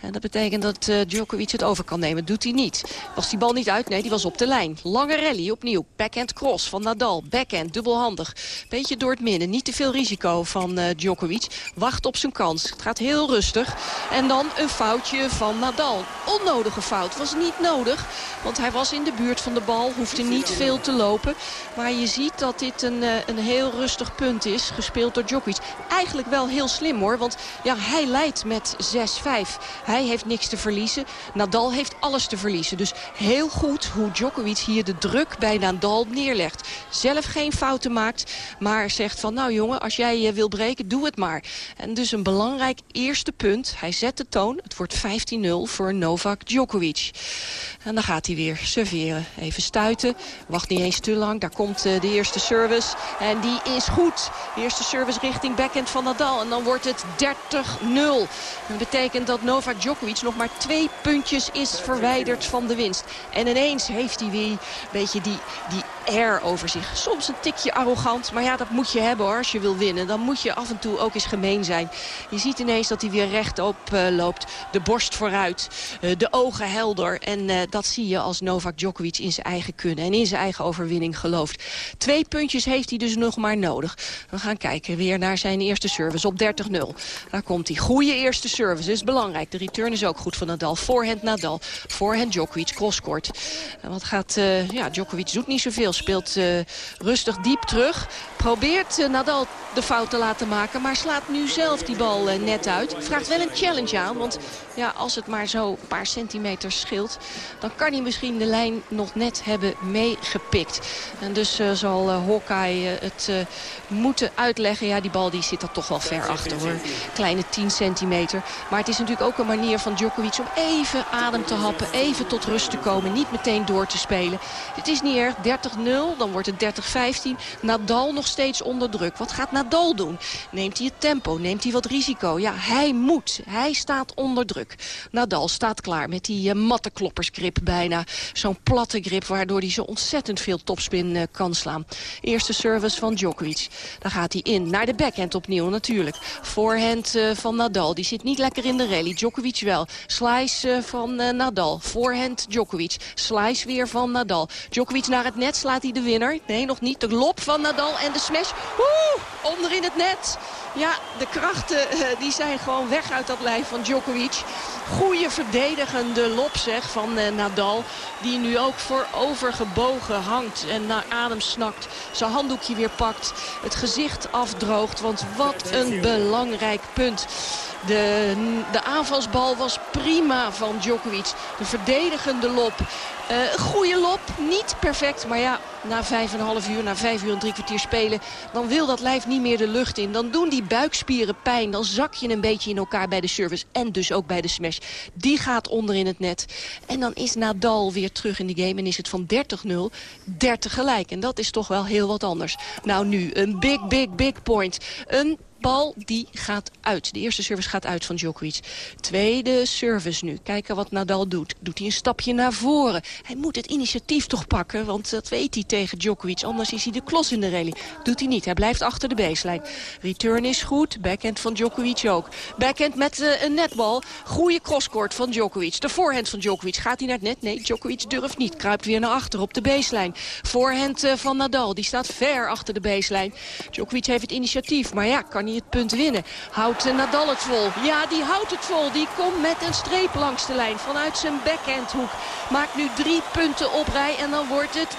En dat betekent dat Djokovic het over kan nemen. Doet hij niet. Was die bal niet uit? Nee, die was op de lijn. Lange rally opnieuw. Backhand cross van Nadal. Backhand, dubbelhandig. Beetje door het midden. Niet te veel risico van Djokovic. Wacht op zijn kans. Het gaat heel rustig. En dan een foutje van Nadal. Onnodige fout. Was niet nodig. Want hij was in de buurt van de bal. Hoefde niet veel te lopen. Maar je ziet dat dit een, een heel rustig punt is. Gespeeld door Djokovic. Eigenlijk wel heel slim hoor. Want ja, hij leidt met 6-5. Hij heeft niks te verliezen. Nadal heeft alles te verliezen. Dus heel goed hoe Djokovic hier de druk bij Nadal neerlegt. Zelf geen fouten maakt. Maar zegt van nou jongen, als jij wil breken, doe het maar. En dus een belangrijk eerste punt. Hij zet de toon. Het wordt 15-0 voor Novak Djokovic. En dan gaat hij weer serveren. Even stuiten. Wacht niet eens te lang. Daar komt uh, de eerste service. En die is goed. De eerste service richting backhand van Nadal. En dan wordt het 30-0. Dat betekent dat Novak Djokovic nog maar twee puntjes is verwijderd van de winst. En ineens heeft hij weer een beetje die, die air over zich. Soms een tikje arrogant. Maar ja, dat moet je hebben hoor. Als je wil winnen. Dan moet je af en toe ook eens gemeen zijn. Je ziet ineens dat hij weer rechtop uh, loopt. De borst vooruit. Uh, de ogen helder. En uh, dat zie je als Novak Djokovic in zijn eigen kunnen. En in zijn eigen overwinning gelooft. Twee puntjes heeft hij dus nog maar nodig. We gaan kijken weer naar zijn eerste service op 30-0. Daar komt hij. Goede eerste service. is belangrijk. De return is ook goed van Nadal. Voorhand Nadal. Voorhand Djokovic. Crosskort. En wat gaat... ja, Djokovic doet niet zoveel. Speelt rustig diep terug. Probeert Nadal de fout te laten maken. Maar slaat nu zelf die bal net uit. Vraagt wel een challenge aan. Want ja, als het maar zo een paar centimeter scheelt... dan kan hij misschien de lijn nog net hebben meegepikt. En dus zal uh, Hawkeye het moeten uitleggen. Ja, die bal die zit er toch wel ver achter hoor. Kleine 10 centimeter. Maar het is natuurlijk ook een manier van Djokovic om even adem te happen. Even tot rust te komen. Niet meteen door te spelen. Het is niet erg. 30-0. Dan wordt het 30-15. Nadal nog steeds onder druk. Wat gaat Nadal doen? Neemt hij het tempo? Neemt hij wat risico? Ja, hij moet. Hij staat onder druk. Nadal staat klaar met die uh, matte kloppersgrip bijna. Zo'n platte grip waardoor hij zo ontzettend veel topspin uh, kan slaan. Eerste service van Djokovic. Daar gaat hij in. Naar de backhand opnieuw natuurlijk. Voorhand uh, van Nadal. Die zit niet lekker in de rally. Djokovic wel. Slice van Nadal. Voorhand Djokovic. Slice weer van Nadal. Djokovic naar het net. Slaat hij de winner? Nee, nog niet. De lop van Nadal en de smash. Oeh, onder in het net. Ja, de krachten die zijn gewoon weg uit dat lijf van Djokovic. Goede verdedigende lop zeg van uh, Nadal. Die nu ook voor overgebogen hangt en naar adem snakt. Zijn handdoekje weer pakt. Het gezicht afdroogt. Want wat een belangrijk punt. De, de aanvalsbal was prima van Djokovic. De verdedigende lop. Uh, goede lop, niet perfect. Maar ja, na vijf en een half uur, na vijf uur en drie kwartier spelen... dan wil dat lijf niet meer de lucht in. Dan doen die buikspieren pijn. Dan zak je een beetje in elkaar bij de service. En dus ook bij de smash. Die gaat onder in het net. En dan is Nadal weer terug in de game. En is het van 30-0, 30 gelijk. En dat is toch wel heel wat anders. Nou nu, een big, big, big point. Een bal die gaat uit. De eerste service gaat uit van Djokovic. Tweede service nu. Kijken wat Nadal doet. Doet hij een stapje naar voren. Hij moet het initiatief toch pakken, want dat weet hij tegen Djokovic. Anders is hij de klos in de rally. Doet hij niet. Hij blijft achter de baseline. Return is goed. Backhand van Djokovic ook. Backhand met uh, een netbal. Goede crosscourt van Djokovic. De voorhand van Djokovic. Gaat hij naar het net? Nee, Djokovic durft niet. Kruipt weer naar achter op de baseline. Voorhand uh, van Nadal. Die staat ver achter de baseline. Djokovic heeft het initiatief. Maar ja, kan hij het punt winnen? Houdt Nadal het vol? Ja, die houdt het vol. Die komt met een streep langs de lijn. Vanuit zijn backhandhoek. Maakt nu drie punten op rij. En dan wordt het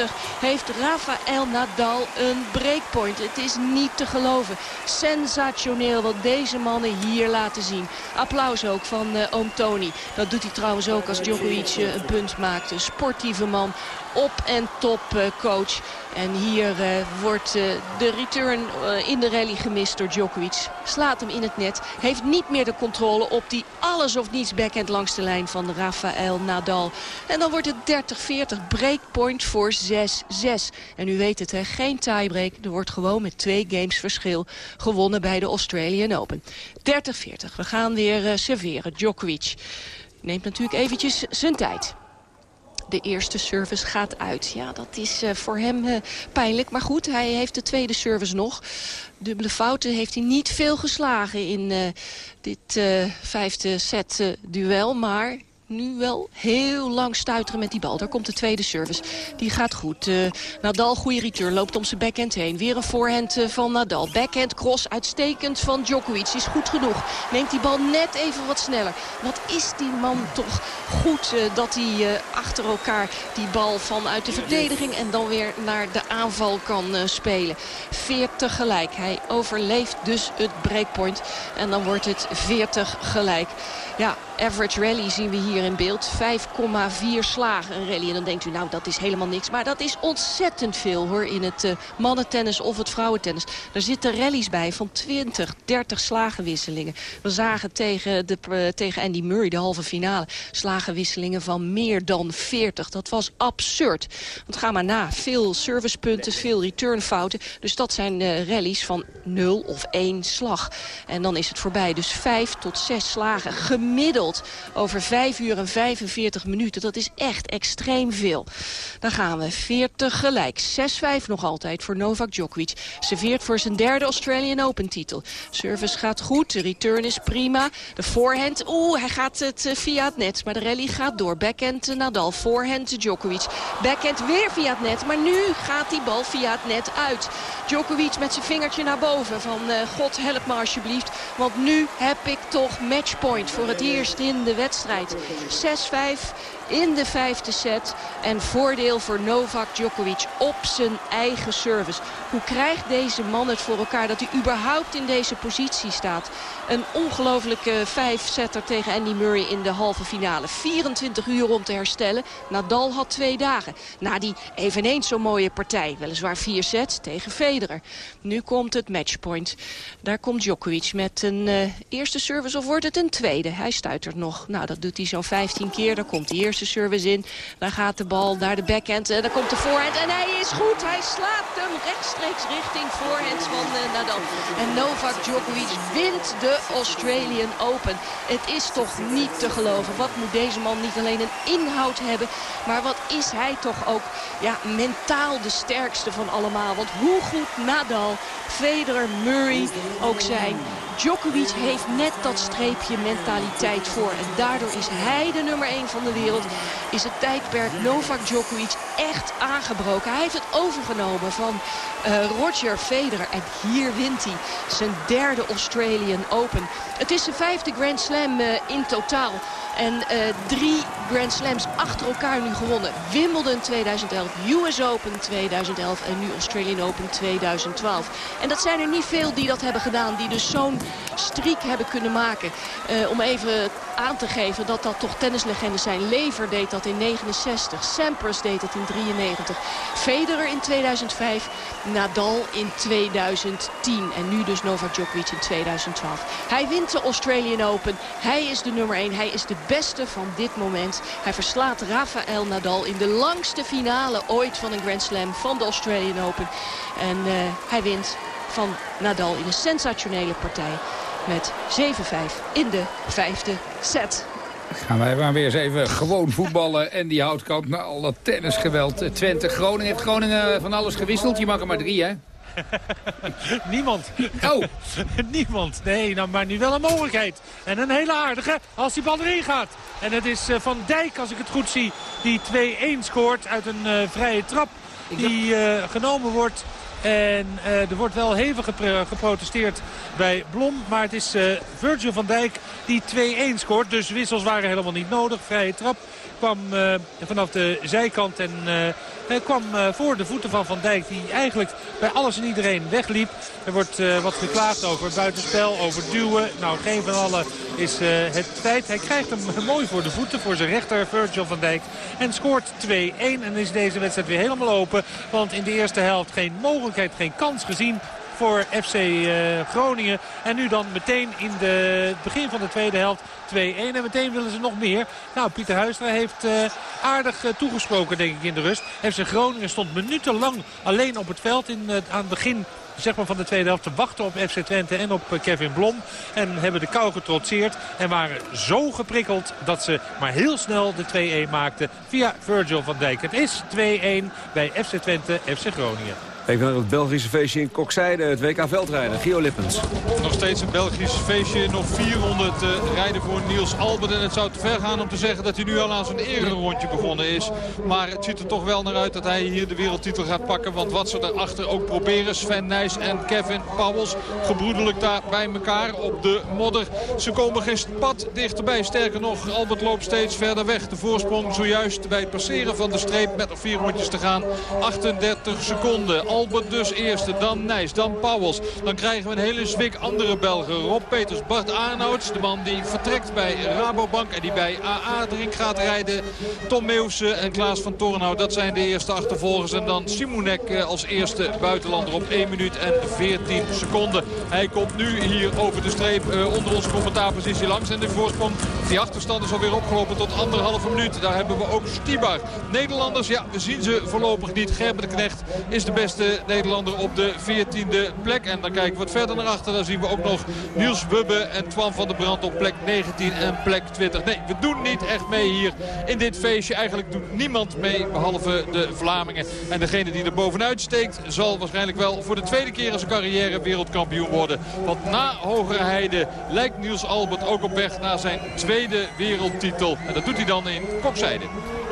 30-40. Heeft Rafael Nadal een breakpoint. Het is niet te geloven. Sensationeel wat deze mannen hier laten zien. Applaus ook van uh, oom Tony. Dat doet hij trouwens ook als Djokovic uh, een punt maakt. Een sportieve man op en top uh, coach. En hier uh, wordt uh, de return in de rally gemist door Djokovic. Slaat hem in het net. Heeft niet meer de controle op die alles of niets backhand langs de lijn van Rafael Nadal. En dan wordt het 30-40 breakpoint voor 6-6. En u weet het, hè, geen tiebreak. Er wordt gewoon met twee games verschil gewonnen bij de Australian Open. 30-40. We gaan weer serveren. Djokovic neemt natuurlijk eventjes zijn tijd de eerste service gaat uit. Ja, dat is uh, voor hem uh, pijnlijk. Maar goed, hij heeft de tweede service nog. Dubbele fouten heeft hij niet veel geslagen in uh, dit vijfde set duel. Maar nu wel heel lang stuiteren met die bal. Daar komt de tweede service. Die gaat goed. Uh, Nadal, goede return. Loopt om zijn backhand heen. Weer een voorhand uh, van Nadal. Backhand cross. Uitstekend van Djokovic. Is goed genoeg. Neemt die bal net even wat sneller. Wat is die man toch goed uh, dat hij achter elkaar die bal vanuit de verdediging... en dan weer naar de aanval kan spelen. 40 gelijk. Hij overleeft dus het breakpoint. En dan wordt het 40 gelijk. Ja, average rally zien we hier in beeld. 5,4 slagen een rally. En dan denkt u, nou dat is helemaal niks. Maar dat is ontzettend veel hoor in het uh, mannentennis of het vrouwentennis. Er zitten rallies bij van 20, 30 slagenwisselingen. We zagen tegen, de, uh, tegen Andy Murray de halve finale slagenwisselingen van meer dan 40. Dat was absurd. Want ga maar na. Veel servicepunten, veel returnfouten. Dus dat zijn uh, rallies van 0 of 1 slag. En dan is het voorbij. Dus 5 tot 6 slagen gemiddeld over 5 uur en 45 minuten. Dat is echt extreem veel. Dan gaan we 40 gelijk. 6-5 nog altijd voor Novak Djokovic. Serveert voor zijn derde Australian Open titel. Service gaat goed, de return is prima. De voorhand, oeh, hij gaat het uh, via het net. Maar de rally gaat door. Backhand Nadal, voorhand Djokovic. Backhand weer via het net, maar nu gaat die bal via het net uit. Djokovic met zijn vingertje naar boven van uh, God help me alsjeblieft. Want nu heb ik toch matchpoint voor het eerst in de wedstrijd. 6-5 in de vijfde set. En voordeel voor Novak Djokovic op zijn eigen service. Hoe krijgt deze man het voor elkaar dat hij überhaupt in deze positie staat? Een ongelofelijke vijfsetter tegen Andy Murray in de halve finale. 24 uur om te herstellen. Nadal had twee dagen. Na die eveneens zo'n mooie partij. Weliswaar vier sets tegen Federer. Nu komt het matchpoint. Daar komt Djokovic met een uh, eerste service of wordt het een tweede? Hij stuitert nog. Nou, dat doet hij zo'n 15 keer. Daar komt de eerste service in. Dan gaat de bal naar de backhand. En dan komt de voorhand. En hij is goed. Hij slaat hem rechtstreeks richting voorhand van uh, Nadal. En Novak Djokovic wint de Australian Open. Het is toch niet te geloven. Wat moet deze man niet alleen een inhoud hebben. Maar wat is hij toch ook ja, mentaal de sterkste van allemaal. Want hoe goed Nadal, Federer, Murray ook zijn... Djokovic heeft net dat streepje mentaliteit voor. En daardoor is hij de nummer 1 van de wereld. Is het tijdperk Novak Djokovic echt aangebroken. Hij heeft het overgenomen van uh, Roger Federer. En hier wint hij zijn derde Australian Open. Het is zijn vijfde Grand Slam uh, in totaal. En uh, drie Grand Slams achter elkaar nu gewonnen. Wimbledon 2011, US Open 2011 en nu Australian Open 2012. En dat zijn er niet veel die dat hebben gedaan. Die dus zo'n streak hebben kunnen maken. Uh, om even aan te geven dat dat toch tennislegendes zijn. Lever deed dat in 69. Sampras deed het in 93. Federer in 2005. Nadal in 2010. En nu dus Novak Djokovic in 2012. Hij wint de Australian Open. Hij is de nummer 1. Hij is de beste van dit moment. Hij verslaat Rafael Nadal in de langste finale ooit van een Grand Slam van de Australian Open. En uh, hij wint van Nadal in een sensationele partij met 7-5 in de vijfde set.
Gaan wij maar weer eens even gewoon voetballen. En die Houtkamp, na al dat tennisgeweld. Eh, Twente, Groningen heeft Groningen van alles gewisseld. Je mag er maar drie, hè?
Niemand.
Oh.
Niemand. Nee, nou, maar nu wel een mogelijkheid. En een hele aardige als die bal erin gaat. En het is eh, Van Dijk, als ik het goed zie, die 2-1 scoort uit een uh, vrije trap. Die uh, genomen wordt. En uh, er wordt wel hevig gepro geprotesteerd bij Blom. Maar het is uh, Virgil van Dijk die 2-1 scoort. Dus wissels waren helemaal niet nodig. Vrije trap kwam uh, vanaf de zijkant en kwam voor de voeten van Van Dijk. Die eigenlijk bij alles en iedereen wegliep. Er wordt wat geklaagd over buitenspel, over duwen. Nou, geen van allen is het feit. Hij krijgt hem mooi voor de voeten voor zijn rechter Virgil van Dijk. En scoort 2-1 en is deze wedstrijd weer helemaal open. Want in de eerste helft geen mogelijkheid, geen kans gezien voor FC uh, Groningen. En nu dan meteen in het begin van de tweede helft 2-1. En meteen willen ze nog meer. Nou, Pieter Huistra heeft uh, aardig uh, toegesproken denk ik in de rust. FC Groningen stond minutenlang alleen op het veld in, aan het begin zeg maar, van de tweede helft te wachten op FC Twente en op Kevin Blom. En hebben de kou getrotseerd en waren zo geprikkeld dat ze maar heel snel de 2-1 maakten via Virgil van Dijk. Het is 2-1 bij FC Twente, FC Groningen.
Even naar het Belgische feestje in Kokzijde, het WK veldrijden. Gio Lippens.
Nog steeds een Belgisch feestje. Nog 400 uh, rijden voor Niels Albert. En het zou te ver gaan om te zeggen dat hij nu al aan zijn rondje begonnen is. Maar het ziet er toch wel naar uit dat hij hier de wereldtitel gaat pakken. Want wat ze daarachter ook proberen. Sven Nijs en Kevin Pauwels. Gebroedelijk daar bij elkaar op de modder. Ze komen geen pad dichterbij. Sterker nog, Albert loopt steeds verder weg. De voorsprong zojuist bij het passeren van de streep met nog vier rondjes te gaan. 38 seconden. Albert dus eerste, dan Nijs, dan Pauwels. Dan krijgen we een hele zwik andere Belgen. Rob Peters, Bart Arnouds, de man die vertrekt bij Rabobank en die bij AA Drink gaat rijden. Tom Meeuwse en Klaas van Torenhout, dat zijn de eerste achtervolgers. En dan Simonek als eerste buitenlander op 1 minuut en 14 seconden. Hij komt nu hier over de streep uh, onder onze commentaarpositie langs. En de voorsprong, die achterstand is alweer opgelopen tot anderhalve minuut. Daar hebben we ook Stibar. Nederlanders, ja, we zien ze voorlopig niet. Gerben de Knecht is de beste Nederlander op de 14e plek. En dan kijken we wat verder naar achter. Dan zien we ook nog Niels Wubbe en Twan van der Brand op plek 19 en plek 20. Nee, we doen niet echt mee hier in dit feestje. Eigenlijk doet niemand mee, behalve de Vlamingen. En degene die er bovenuit steekt, zal waarschijnlijk wel voor de tweede keer in zijn carrière wereldkampioen worden. Want na Hogere Heide lijkt Niels Albert ook op weg naar zijn tweede wereldtitel. En dat doet hij dan in Kokzijde.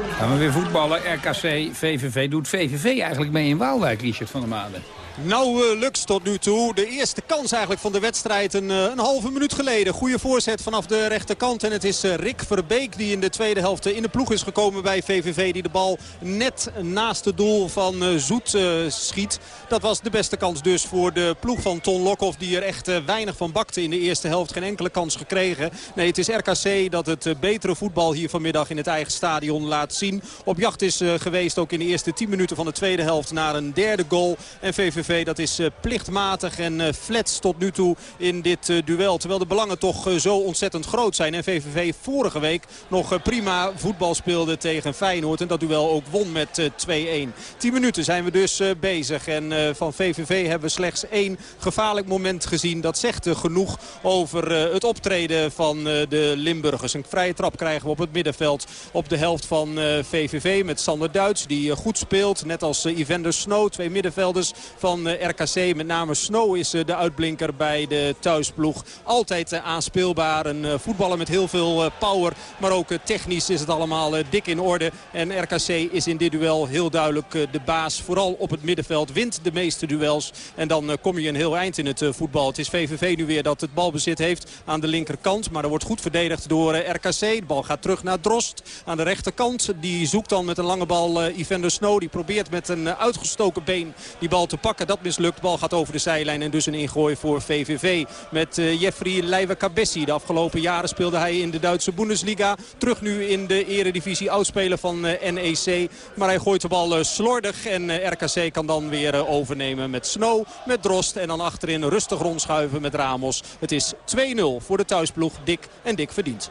Gaan we weer voetballen. RKC, VVV. Doet VVV eigenlijk mee in Waalwijk, Richard van der Maden?
Nauwelijks tot nu toe. De eerste kans eigenlijk van de wedstrijd een, een halve minuut geleden. Goede voorzet vanaf de rechterkant. En het is Rick Verbeek die in de tweede helft in de ploeg is gekomen bij VVV. Die de bal net naast het doel van Zoet schiet. Dat was de beste kans dus voor de ploeg van Ton Lokhoff. Die er echt weinig van bakte in de eerste helft. Geen enkele kans gekregen. Nee, het is RKC dat het betere voetbal hier vanmiddag in het eigen stadion laat zien. Op jacht is geweest ook in de eerste 10 minuten van de tweede helft naar een derde goal. En VVV dat is plichtmatig en flats tot nu toe in dit duel. Terwijl de belangen toch zo ontzettend groot zijn. En VVV vorige week nog prima voetbal speelde tegen Feyenoord. En dat duel ook won met 2-1. 10 minuten zijn we dus bezig. En van VVV hebben we slechts één gevaarlijk moment gezien. Dat zegt genoeg over het optreden van de Limburgers. Een vrije trap krijgen we op het middenveld op de helft van VVV. Met Sander Duits die goed speelt. Net als Evander Snow. Twee middenvelders van RKC. Met name Snow is de uitblinker bij de thuisploeg. Altijd aanspeelbaar. Een voetballer met heel veel power. Maar ook technisch is het allemaal dik in orde. En RKC is in dit duel heel duidelijk de baas. Vooral op het middenveld wint de meeste duels. En dan kom je een heel eind in het voetbal. Het is VVV nu weer dat het balbezit heeft aan de linkerkant. Maar er wordt goed verdedigd door RKC. De bal gaat terug naar Drost aan de rechterkant. Die zoekt dan met een lange bal Evander Snow. Die probeert met een uitgestoken been die bal te pakken. Dat mislukt. Bal gaat over de zijlijn en dus een ingooi voor VVV. Met uh, Jeffrey Leiva-Cabessi. De afgelopen jaren speelde hij in de Duitse Bundesliga. Terug nu in de eredivisie. Oudspeler van uh, NEC. Maar hij gooit de bal uh, slordig. En RKC kan dan weer overnemen met Snow, met Drost. En dan achterin rustig rondschuiven met Ramos. Het is 2-0 voor de thuisploeg. Dik en dik verdient.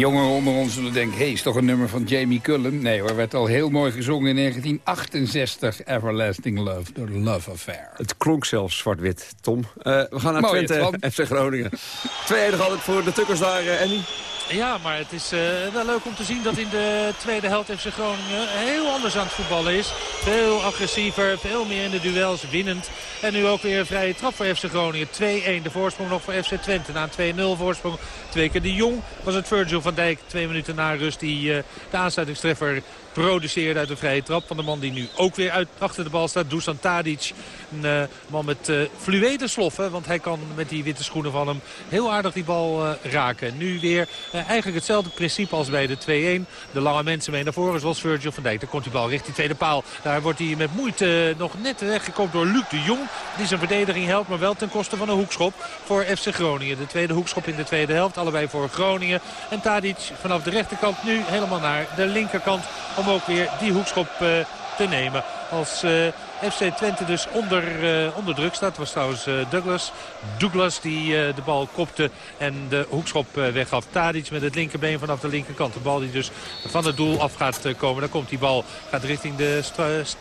Jongeren onder ons zullen denken, hé, hey, is toch een nummer van Jamie Cullum? Nee hoor, werd al heel mooi gezongen in 1968. Everlasting Love, door The Love Affair.
Het klonk zelfs zwart-wit, Tom. Eh, we gaan naar
Mooi,
Twente. FC Groningen. Twee nog altijd voor de Tukkers daar, eh, Andy.
Ja, maar het is eh, wel leuk om te zien dat in de tweede helft FC Groningen heel anders aan het voetballen is. Veel agressiever, veel meer in de duels, winnend. En nu ook weer een vrije trap voor FC Groningen. 2-1 de voorsprong nog voor FC Twente. Na een 2-0 voorsprong twee keer de Jong was het Virgil van Dijk. Twee minuten na rust die eh, de aansluitingstreffer produceerde uit de vrije trap. Van de man die nu ook weer uit, achter de bal staat. Dusan Tadic. Een eh, man met eh fluwelen sloffen. Want hij kan met die witte schoenen van hem heel aardig die bal eh, raken. Nu weer eigenlijk hetzelfde principe als bij de 2-1. De lange mensen mee naar voren zoals Virgil van Dijk. Dan komt die bal richting tweede paal. Daar wordt hij met moeite nog net weggekomen door Luc de Jong. Die zijn verdediging helpt, maar wel ten koste van een hoekschop voor FC Groningen. De tweede hoekschop in de tweede helft. Allebei voor Groningen. En Tadic vanaf de rechterkant nu helemaal naar de linkerkant. Om ook weer die hoekschop eh, te nemen. Als eh, FC Twente dus onder, eh, onder druk staat. was trouwens eh, Douglas. Douglas die eh, de bal kopte en de hoekschop weggaf. Tadic met het linkerbeen vanaf de linkerkant. De bal die dus van het doel af gaat komen. Daar komt die bal. Gaat richting de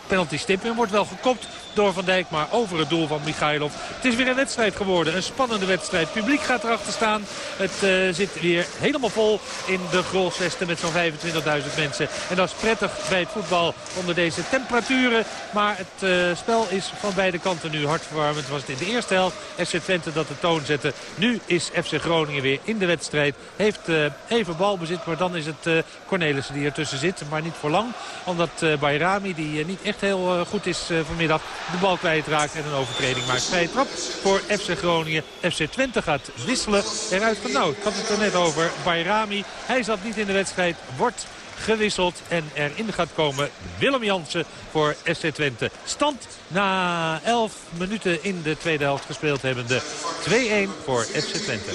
penalty stip. En wordt wel gekopt door Van Dijk. Maar over het doel van Michailov. Het is weer een wedstrijd geworden. Een spannende wedstrijd. Publiek gaat erachter staan. Het zit weer helemaal vol in de Grolsvesten met zo'n 25.000 mensen. En dat is prettig bij het voetbal onder deze temperaturen. Maar het eh, spel is van beide kanten nu hartverwarmend. Was het in de eerste helft FC Twente dat de toon zette. Nu is FC Groningen weer in de wedstrijd. Heeft eh, even balbezit, maar dan is het eh, Cornelissen die ertussen zit. Maar niet voor lang, omdat Bayrami, die niet echt heel goed is vanmiddag, de bal kwijtraakt en een overtreding maakt. Vrije trap voor FC Groningen. FC Twente gaat wisselen eruit van nou, ik had het er net over. Bayrami, hij zat niet in de wedstrijd, wordt gewisseld en erin gaat komen Willem Jansen voor FC Twente. stand na 11 minuten in de tweede helft gespeeld hebbende. 2-1 voor FC Twente.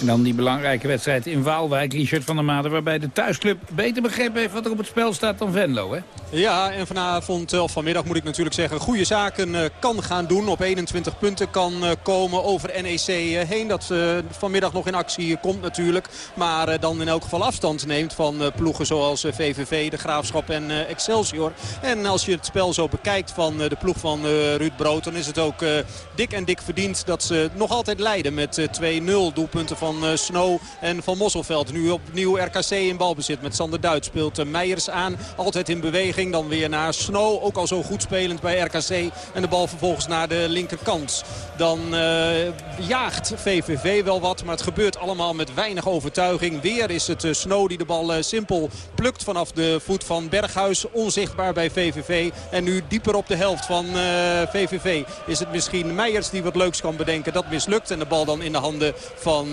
En dan die belangrijke wedstrijd in Waalwijk, Richard van der Maden... waarbij de thuisclub beter begrepen heeft wat er op het spel staat dan Venlo, hè?
Ja, en vanavond, of vanmiddag moet ik natuurlijk zeggen, goede zaken uh, kan gaan doen. Op 21 punten kan uh, komen over NEC heen. Dat vanmiddag nog in actie komt natuurlijk. Maar dan in elk geval afstand neemt van ploegen zoals VVV, de Graafschap en Excelsior. En als je het spel zo bekijkt van de ploeg van Ruud Brood... dan is het ook dik en dik verdiend dat ze nog altijd leiden met 2-0 doelpunten van Snow en van Mosselveld. Nu opnieuw RKC in balbezit met Sander Duits. Speelt Meijers aan, altijd in beweging. Dan weer naar Snow. Ook al zo goed spelend bij RKC. En de bal vervolgens naar de linkerkant. Dan jaagt VVV wel wat. Maar het gebeurt allemaal met weinig overtuiging. Weer is het Snow die de bal simpel plukt vanaf de voet van Berghuis. Onzichtbaar bij VVV. En nu dieper op de helft van VVV. Is het misschien Meijers die wat leuks kan bedenken. Dat mislukt. En de bal dan in de handen van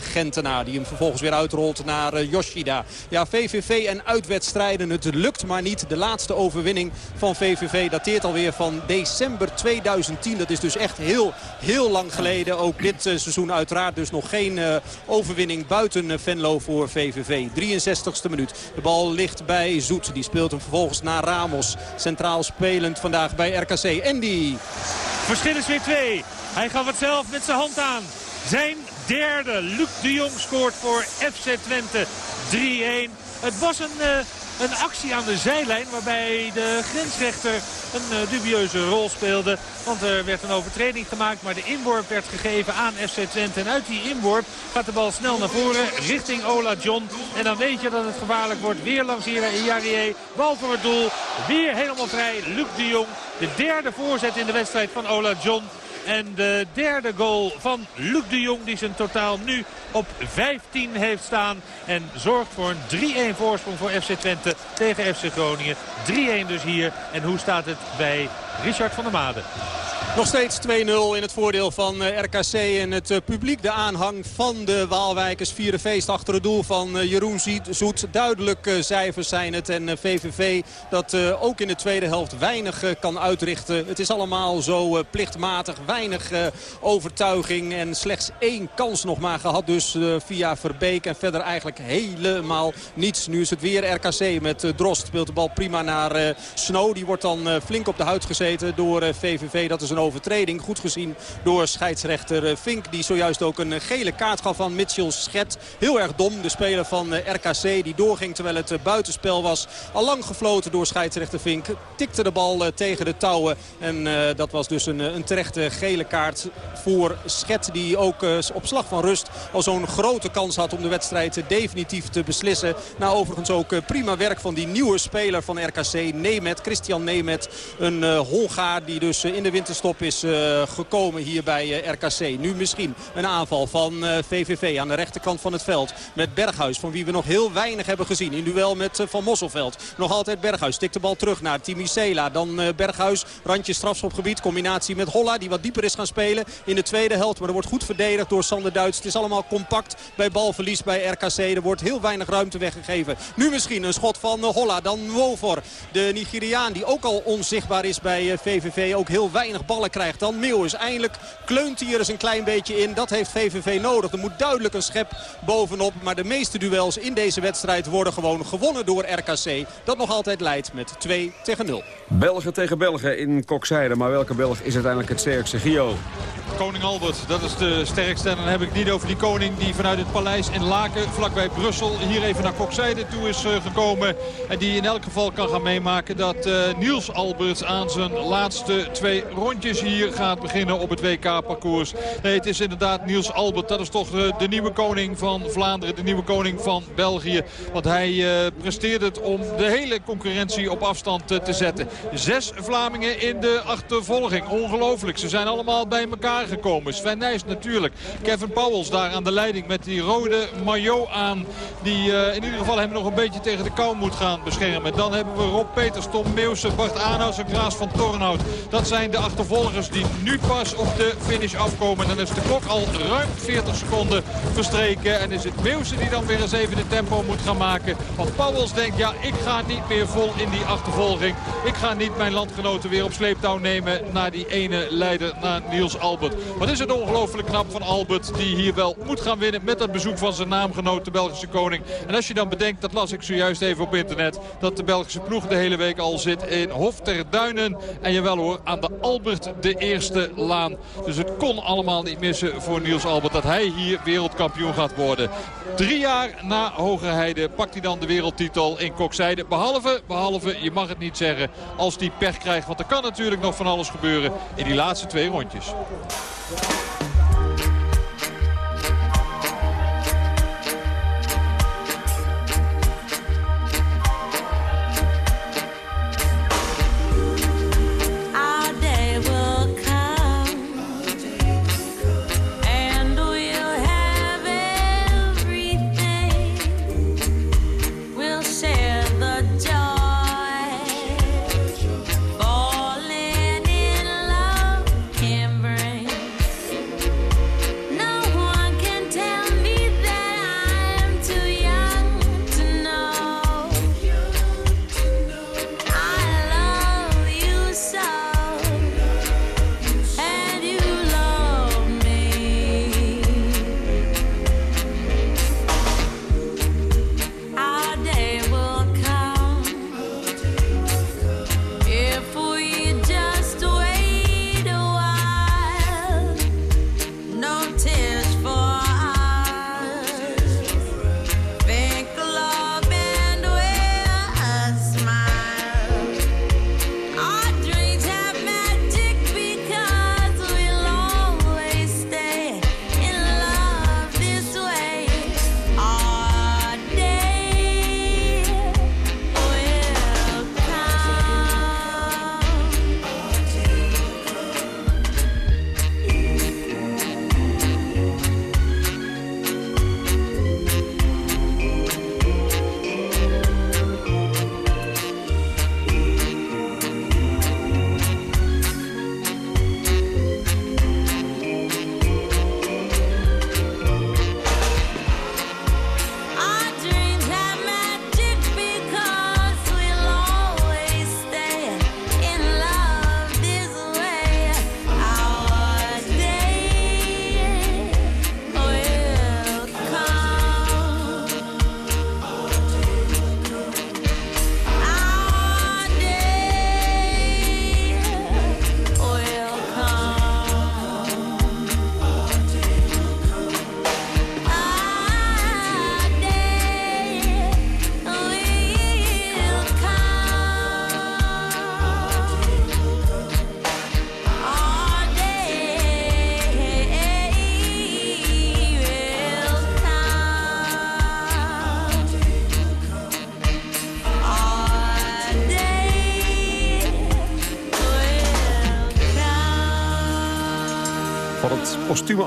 Gentenaar. Die hem vervolgens weer uitrolt naar Yoshida. Ja, VVV en uitwedstrijden. Het lukt maar niet. De laatste overwinning van VVV dateert alweer van december 2010. Dat is dus echt heel, heel lang geleden. Ook dit uh, seizoen uiteraard dus nog geen uh, overwinning buiten uh, Venlo voor VVV. 63ste minuut. De bal ligt bij Zoet. Die speelt hem vervolgens naar Ramos. Centraal spelend vandaag bij RKC. Die...
Verschil is weer twee. Hij gaf het zelf met zijn hand aan. Zijn derde. Luc de Jong scoort voor FC Twente. 3-1. Het was een een actie aan de zijlijn waarbij de grensrechter een uh, dubieuze rol speelde. Want er werd een overtreding gemaakt, maar de inworp werd gegeven aan FC Twente. En uit die inworp gaat de bal snel naar voren richting Ola John. En dan weet je dat het gevaarlijk wordt. Weer langs Jarier, bal voor het doel. Weer helemaal vrij, Luc de Jong. De derde voorzet in de wedstrijd van Ola John. En de derde goal van Luc de Jong die zijn totaal nu op 15 heeft staan. En zorgt voor een 3-1 voorsprong voor FC Twente tegen FC Groningen. 3-1 dus hier. En hoe staat het bij Richard van der Made?
Nog steeds 2-0 in het voordeel van eh, RKC en het eh, publiek. De aanhang van de Waalwijkers vieren feest achter het doel van eh, Jeroen Zoet. Duidelijk cijfers zijn het. En VVV dat ook in de tweede helft weinig kan uitrichten. Het is allemaal zo plichtmatig. Weinig overtuiging. En slechts één kans nog maar gehad. Dus via Verbeek. En verder eigenlijk helemaal niets. Nu is het weer RKC met Drost. Speelt de bal prima naar Snow. Die wordt dan flink op de huid gezeten door VVV. Dat is een overtreding. Goed gezien door scheidsrechter eh, Fink. Die zojuist ook een eh, gele kaart gaf van Mitchell Schet. Heel erg dom. De speler van eh, RKC die doorging terwijl het buitenspel was. Al lang gefloten door scheidsrechter Fink. Tikte de bal tegen de touwen. En dat was dus een, een terechte gele kaart voor Schet. Die ook op slag van rust al zo'n grote kans had om de wedstrijd definitief te beslissen. Nou overigens ook prima werk van die nieuwe speler van RKC. Nemet, Christian Nemet. Een Hongaar die dus in de winterstop is uh, gekomen hier bij eh, RKC. Nu misschien een aanval van uh, eh, VVV aan de rechterkant van het veld. Met Berghuis, van wie we nog heel weinig hebben gezien. In duel met Van Mosselveld. Nog altijd Berghuis. Tikt de bal terug naar Sela. Dan Berghuis, randje strafschopgebied. Combinatie met Holla, die wat dieper is gaan spelen in de tweede helft. Maar er wordt goed verdedigd door Sander Duits. Het is allemaal compact bij balverlies bij RKC. Er wordt heel weinig ruimte weggegeven. Nu misschien een schot van Holla. Dan Wovor, de Nigeriaan die ook al onzichtbaar is bij VVV. Ook heel weinig ballen krijgt dan Meeuwis. Eindelijk kleunt hij er eens een klein beetje in. Dat heeft VVV nodig. Er moet duidelijk een schep bovenop. Maar de meeste duels in deze wedstrijd worden gewoon gewonnen door RKC. Dat nog altijd leidt met 2 tegen 0.
Belgen tegen Belgen in Kokzijde. Maar welke Belg is uiteindelijk het sterkste? Gio.
Koning Albert, dat is de sterkste. En dan heb ik niet over die koning die vanuit het paleis in Laken, vlakbij Brussel, hier even naar Kokzijde toe is uh, gekomen. En die in elk geval kan gaan meemaken dat uh, Niels Albert aan zijn laatste twee rondjes hier gaat beginnen op het WK-parcours. Nee, het is inderdaad Niels Albert. Dat is toch de, nieuwe koning van Vlaanderen, de nieuwe koning van België. Want hij uh, presteert het om de hele concurrentie op afstand te zetten. Zes Vlamingen in de achtervolging. Ongelooflijk. Ze zijn allemaal bij elkaar gekomen. Sven Nijs natuurlijk. Kevin Powels daar aan de leiding met die rode maillot aan. Die uh, in ieder geval hem nog een beetje tegen de kou moet gaan beschermen. Dan hebben we Rob Peters, Tom Meeuwsen, Bart Aanhouds en Klaas van Tornhout. Dat zijn de achtervolgers die nu pas op de finish afkomen. Dan is de klok al ruim 40 seconden verstreken. En is het Meeuwsen die dan weer eens even de tempo moet gaan maken. Want Powels denkt, ja, ik ga niet meer vol in die achtervolging. Ik ga niet mijn landgenoten weer op sleeptouw nemen naar die ene leider, naar Niels Wat is het ongelooflijk knap van Albert, die hier wel moet gaan winnen met het bezoek van zijn naamgenoot, de Belgische koning. En als je dan bedenkt, dat las ik zojuist even op internet, dat de Belgische ploeg de hele week al zit in Hof ter Duinen. En jawel hoor, aan de Albert de eerste laan. Dus het kon allemaal niet missen voor Niels Albert dat hij hier wereldkampioen gaat worden. Drie jaar na Hogerheide pakt hij dan de wereldtitel in Kokzijde. Behalve, behalve, je mag het niet zeggen, als hij pech krijgt. Want er kan natuurlijk nog van alles gebeuren in die laatste twee rondjes.
Our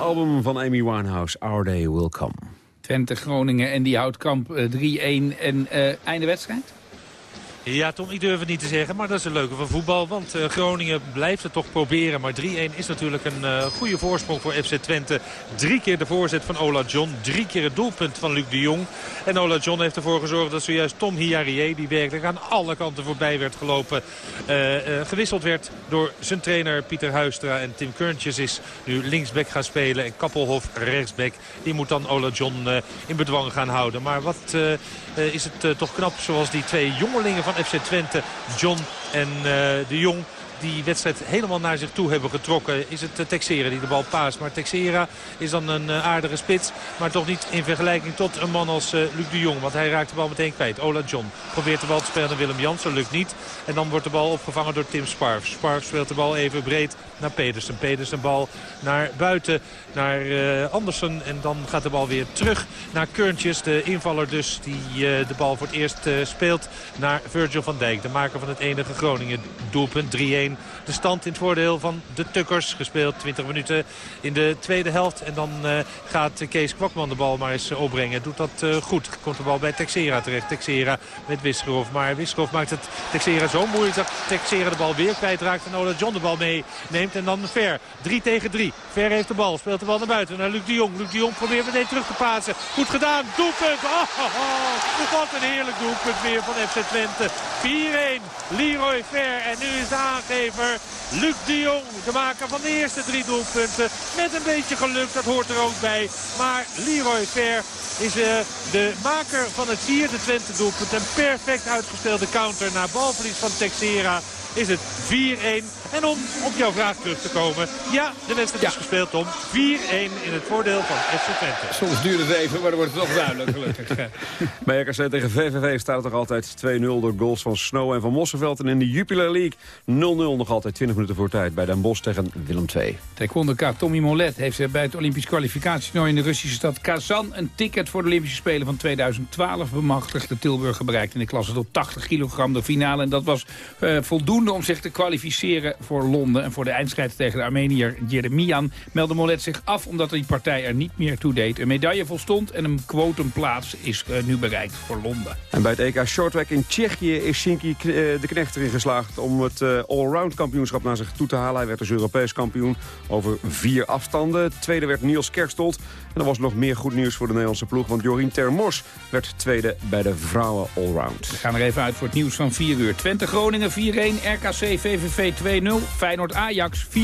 album van Amy Winehouse, Our Day Will Come.
Twente, Groningen en die houdt kamp eh, 3-1 en eh, einde wedstrijd?
Ja, Tom, ik durf het niet te zeggen, maar dat is een leuke van voetbal. Want eh, Groningen blijft het toch proberen. Maar 3-1 is natuurlijk een eh, goede voorsprong voor FC Twente. Drie keer de voorzet van Ola John. Drie keer het doelpunt van Luc de Jong. En Ola John heeft ervoor gezorgd dat zojuist Tom Hiarie... die werkelijk aan alle kanten voorbij werd gelopen... eh, gewisseld werd door zijn trainer Pieter Huistra. En Tim Keurntjes is nu linksback gaan spelen. En Kappelhof rechtsback. Die moet dan Ola John in bedwang gaan houden. Maar wat is het toch knap zoals die twee jongelingen van FC Twente, John en eh, de Jong die wedstrijd helemaal naar zich toe hebben getrokken. Is het eh, Texera die de bal paast. Maar Texera is dan een eh, aardige spits. Maar toch niet in vergelijking tot een man als eh, Luc de Jong. Want hij raakt de bal meteen kwijt. Ola John probeert de bal te spelen naar Willem Jansen. Lukt niet. En dan wordt de bal opgevangen door Tim Sparf. Sparf speelt de bal even breed naar Pedersen. Pedersen bal naar buiten. Naar Andersen. En dan gaat de bal weer terug naar Keurntjes. De invaller dus die de bal voor het eerst speelt naar Virgil van Dijk. De maker van het enige Groningen doelpunt. 3-1 De stand in het voordeel van de Tukkers. Gespeeld 20 minuten in de tweede helft. En dan uh, gaat Kees Kwakman de bal maar eens opbrengen. Doet dat uh, goed. Komt de bal bij Texera terecht. Texera met Wisgerhof. Maar Wisgerhof maakt het Texera zo moeilijk dat Texera de bal weer kwijtraakt. En Ola John de bal meeneemt. En dan Ver. 3 tegen 3. Ver heeft de bal. Speelt de bal naar buiten. Naar Luc de Jong. Luc de Jong probeert meteen terug te pasen. Goed gedaan. Doelpunt. Oh, oh, oh. Wat een heerlijk doelpunt weer van FC Twente. 4-1. Leroy Ver. En nu is de Luc de Jong. De maker van de eerste drie doelpunten. Met een beetje geluk. Dat hoort er ook bij. Maar Leroy Ver is uh, de maker van het vierde Twente doelpunt. Een perfect uitgespeelde counter naar balverlies van Texera is het 4-1. En om op jouw vraag terug te komen. Ja, de wedstrijd is gespeeld om 4-1 in het voordeel van FC Twente.
Soms duurt het even, maar dan wordt het toch duidelijk gelukkig.
Bij RKC tegen VVV staat het nog altijd 2-0 door goals van Snow en van Mosselveld. En in de Jupiler League 0-0 nog altijd 20 minuten voor tijd bij Den Bosch tegen Willem II.
Taekwondo-kaart Tommy Molet heeft bij het Olympisch kwalificatietoernooi in de Russische stad Kazan een ticket voor de Olympische Spelen van 2012 bemachtigd. De Tilburg bereikt in de klasse tot 80 kilogram de finale. En dat was uh, voldoende om zich te kwalificeren voor Londen. En voor de eindstrijd tegen de Armenier Jeremian meldde Molet zich af... omdat die partij er niet meer toe deed. Een medaille volstond en een quotumplaats is uh, nu bereikt voor Londen.
En bij het EK Shorttrack in Tsjechië is Shinky uh, de Knecht erin geslaagd... om het uh, allround kampioenschap naar zich toe te halen. Hij werd dus Europees kampioen over vier afstanden. Tweede werd Niels Kerstold. En er was nog meer goed nieuws voor de Nederlandse ploeg... want Jorien Termors werd tweede bij de vrouwen allround.
We gaan er even uit voor het nieuws van 4 uur. Twente Groningen 4-1, RKC VVV 2-0, Feyenoord Ajax 4-2.
NOS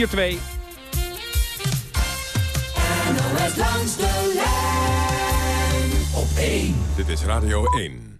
langs de lijn op 1.
Dit is Radio 1.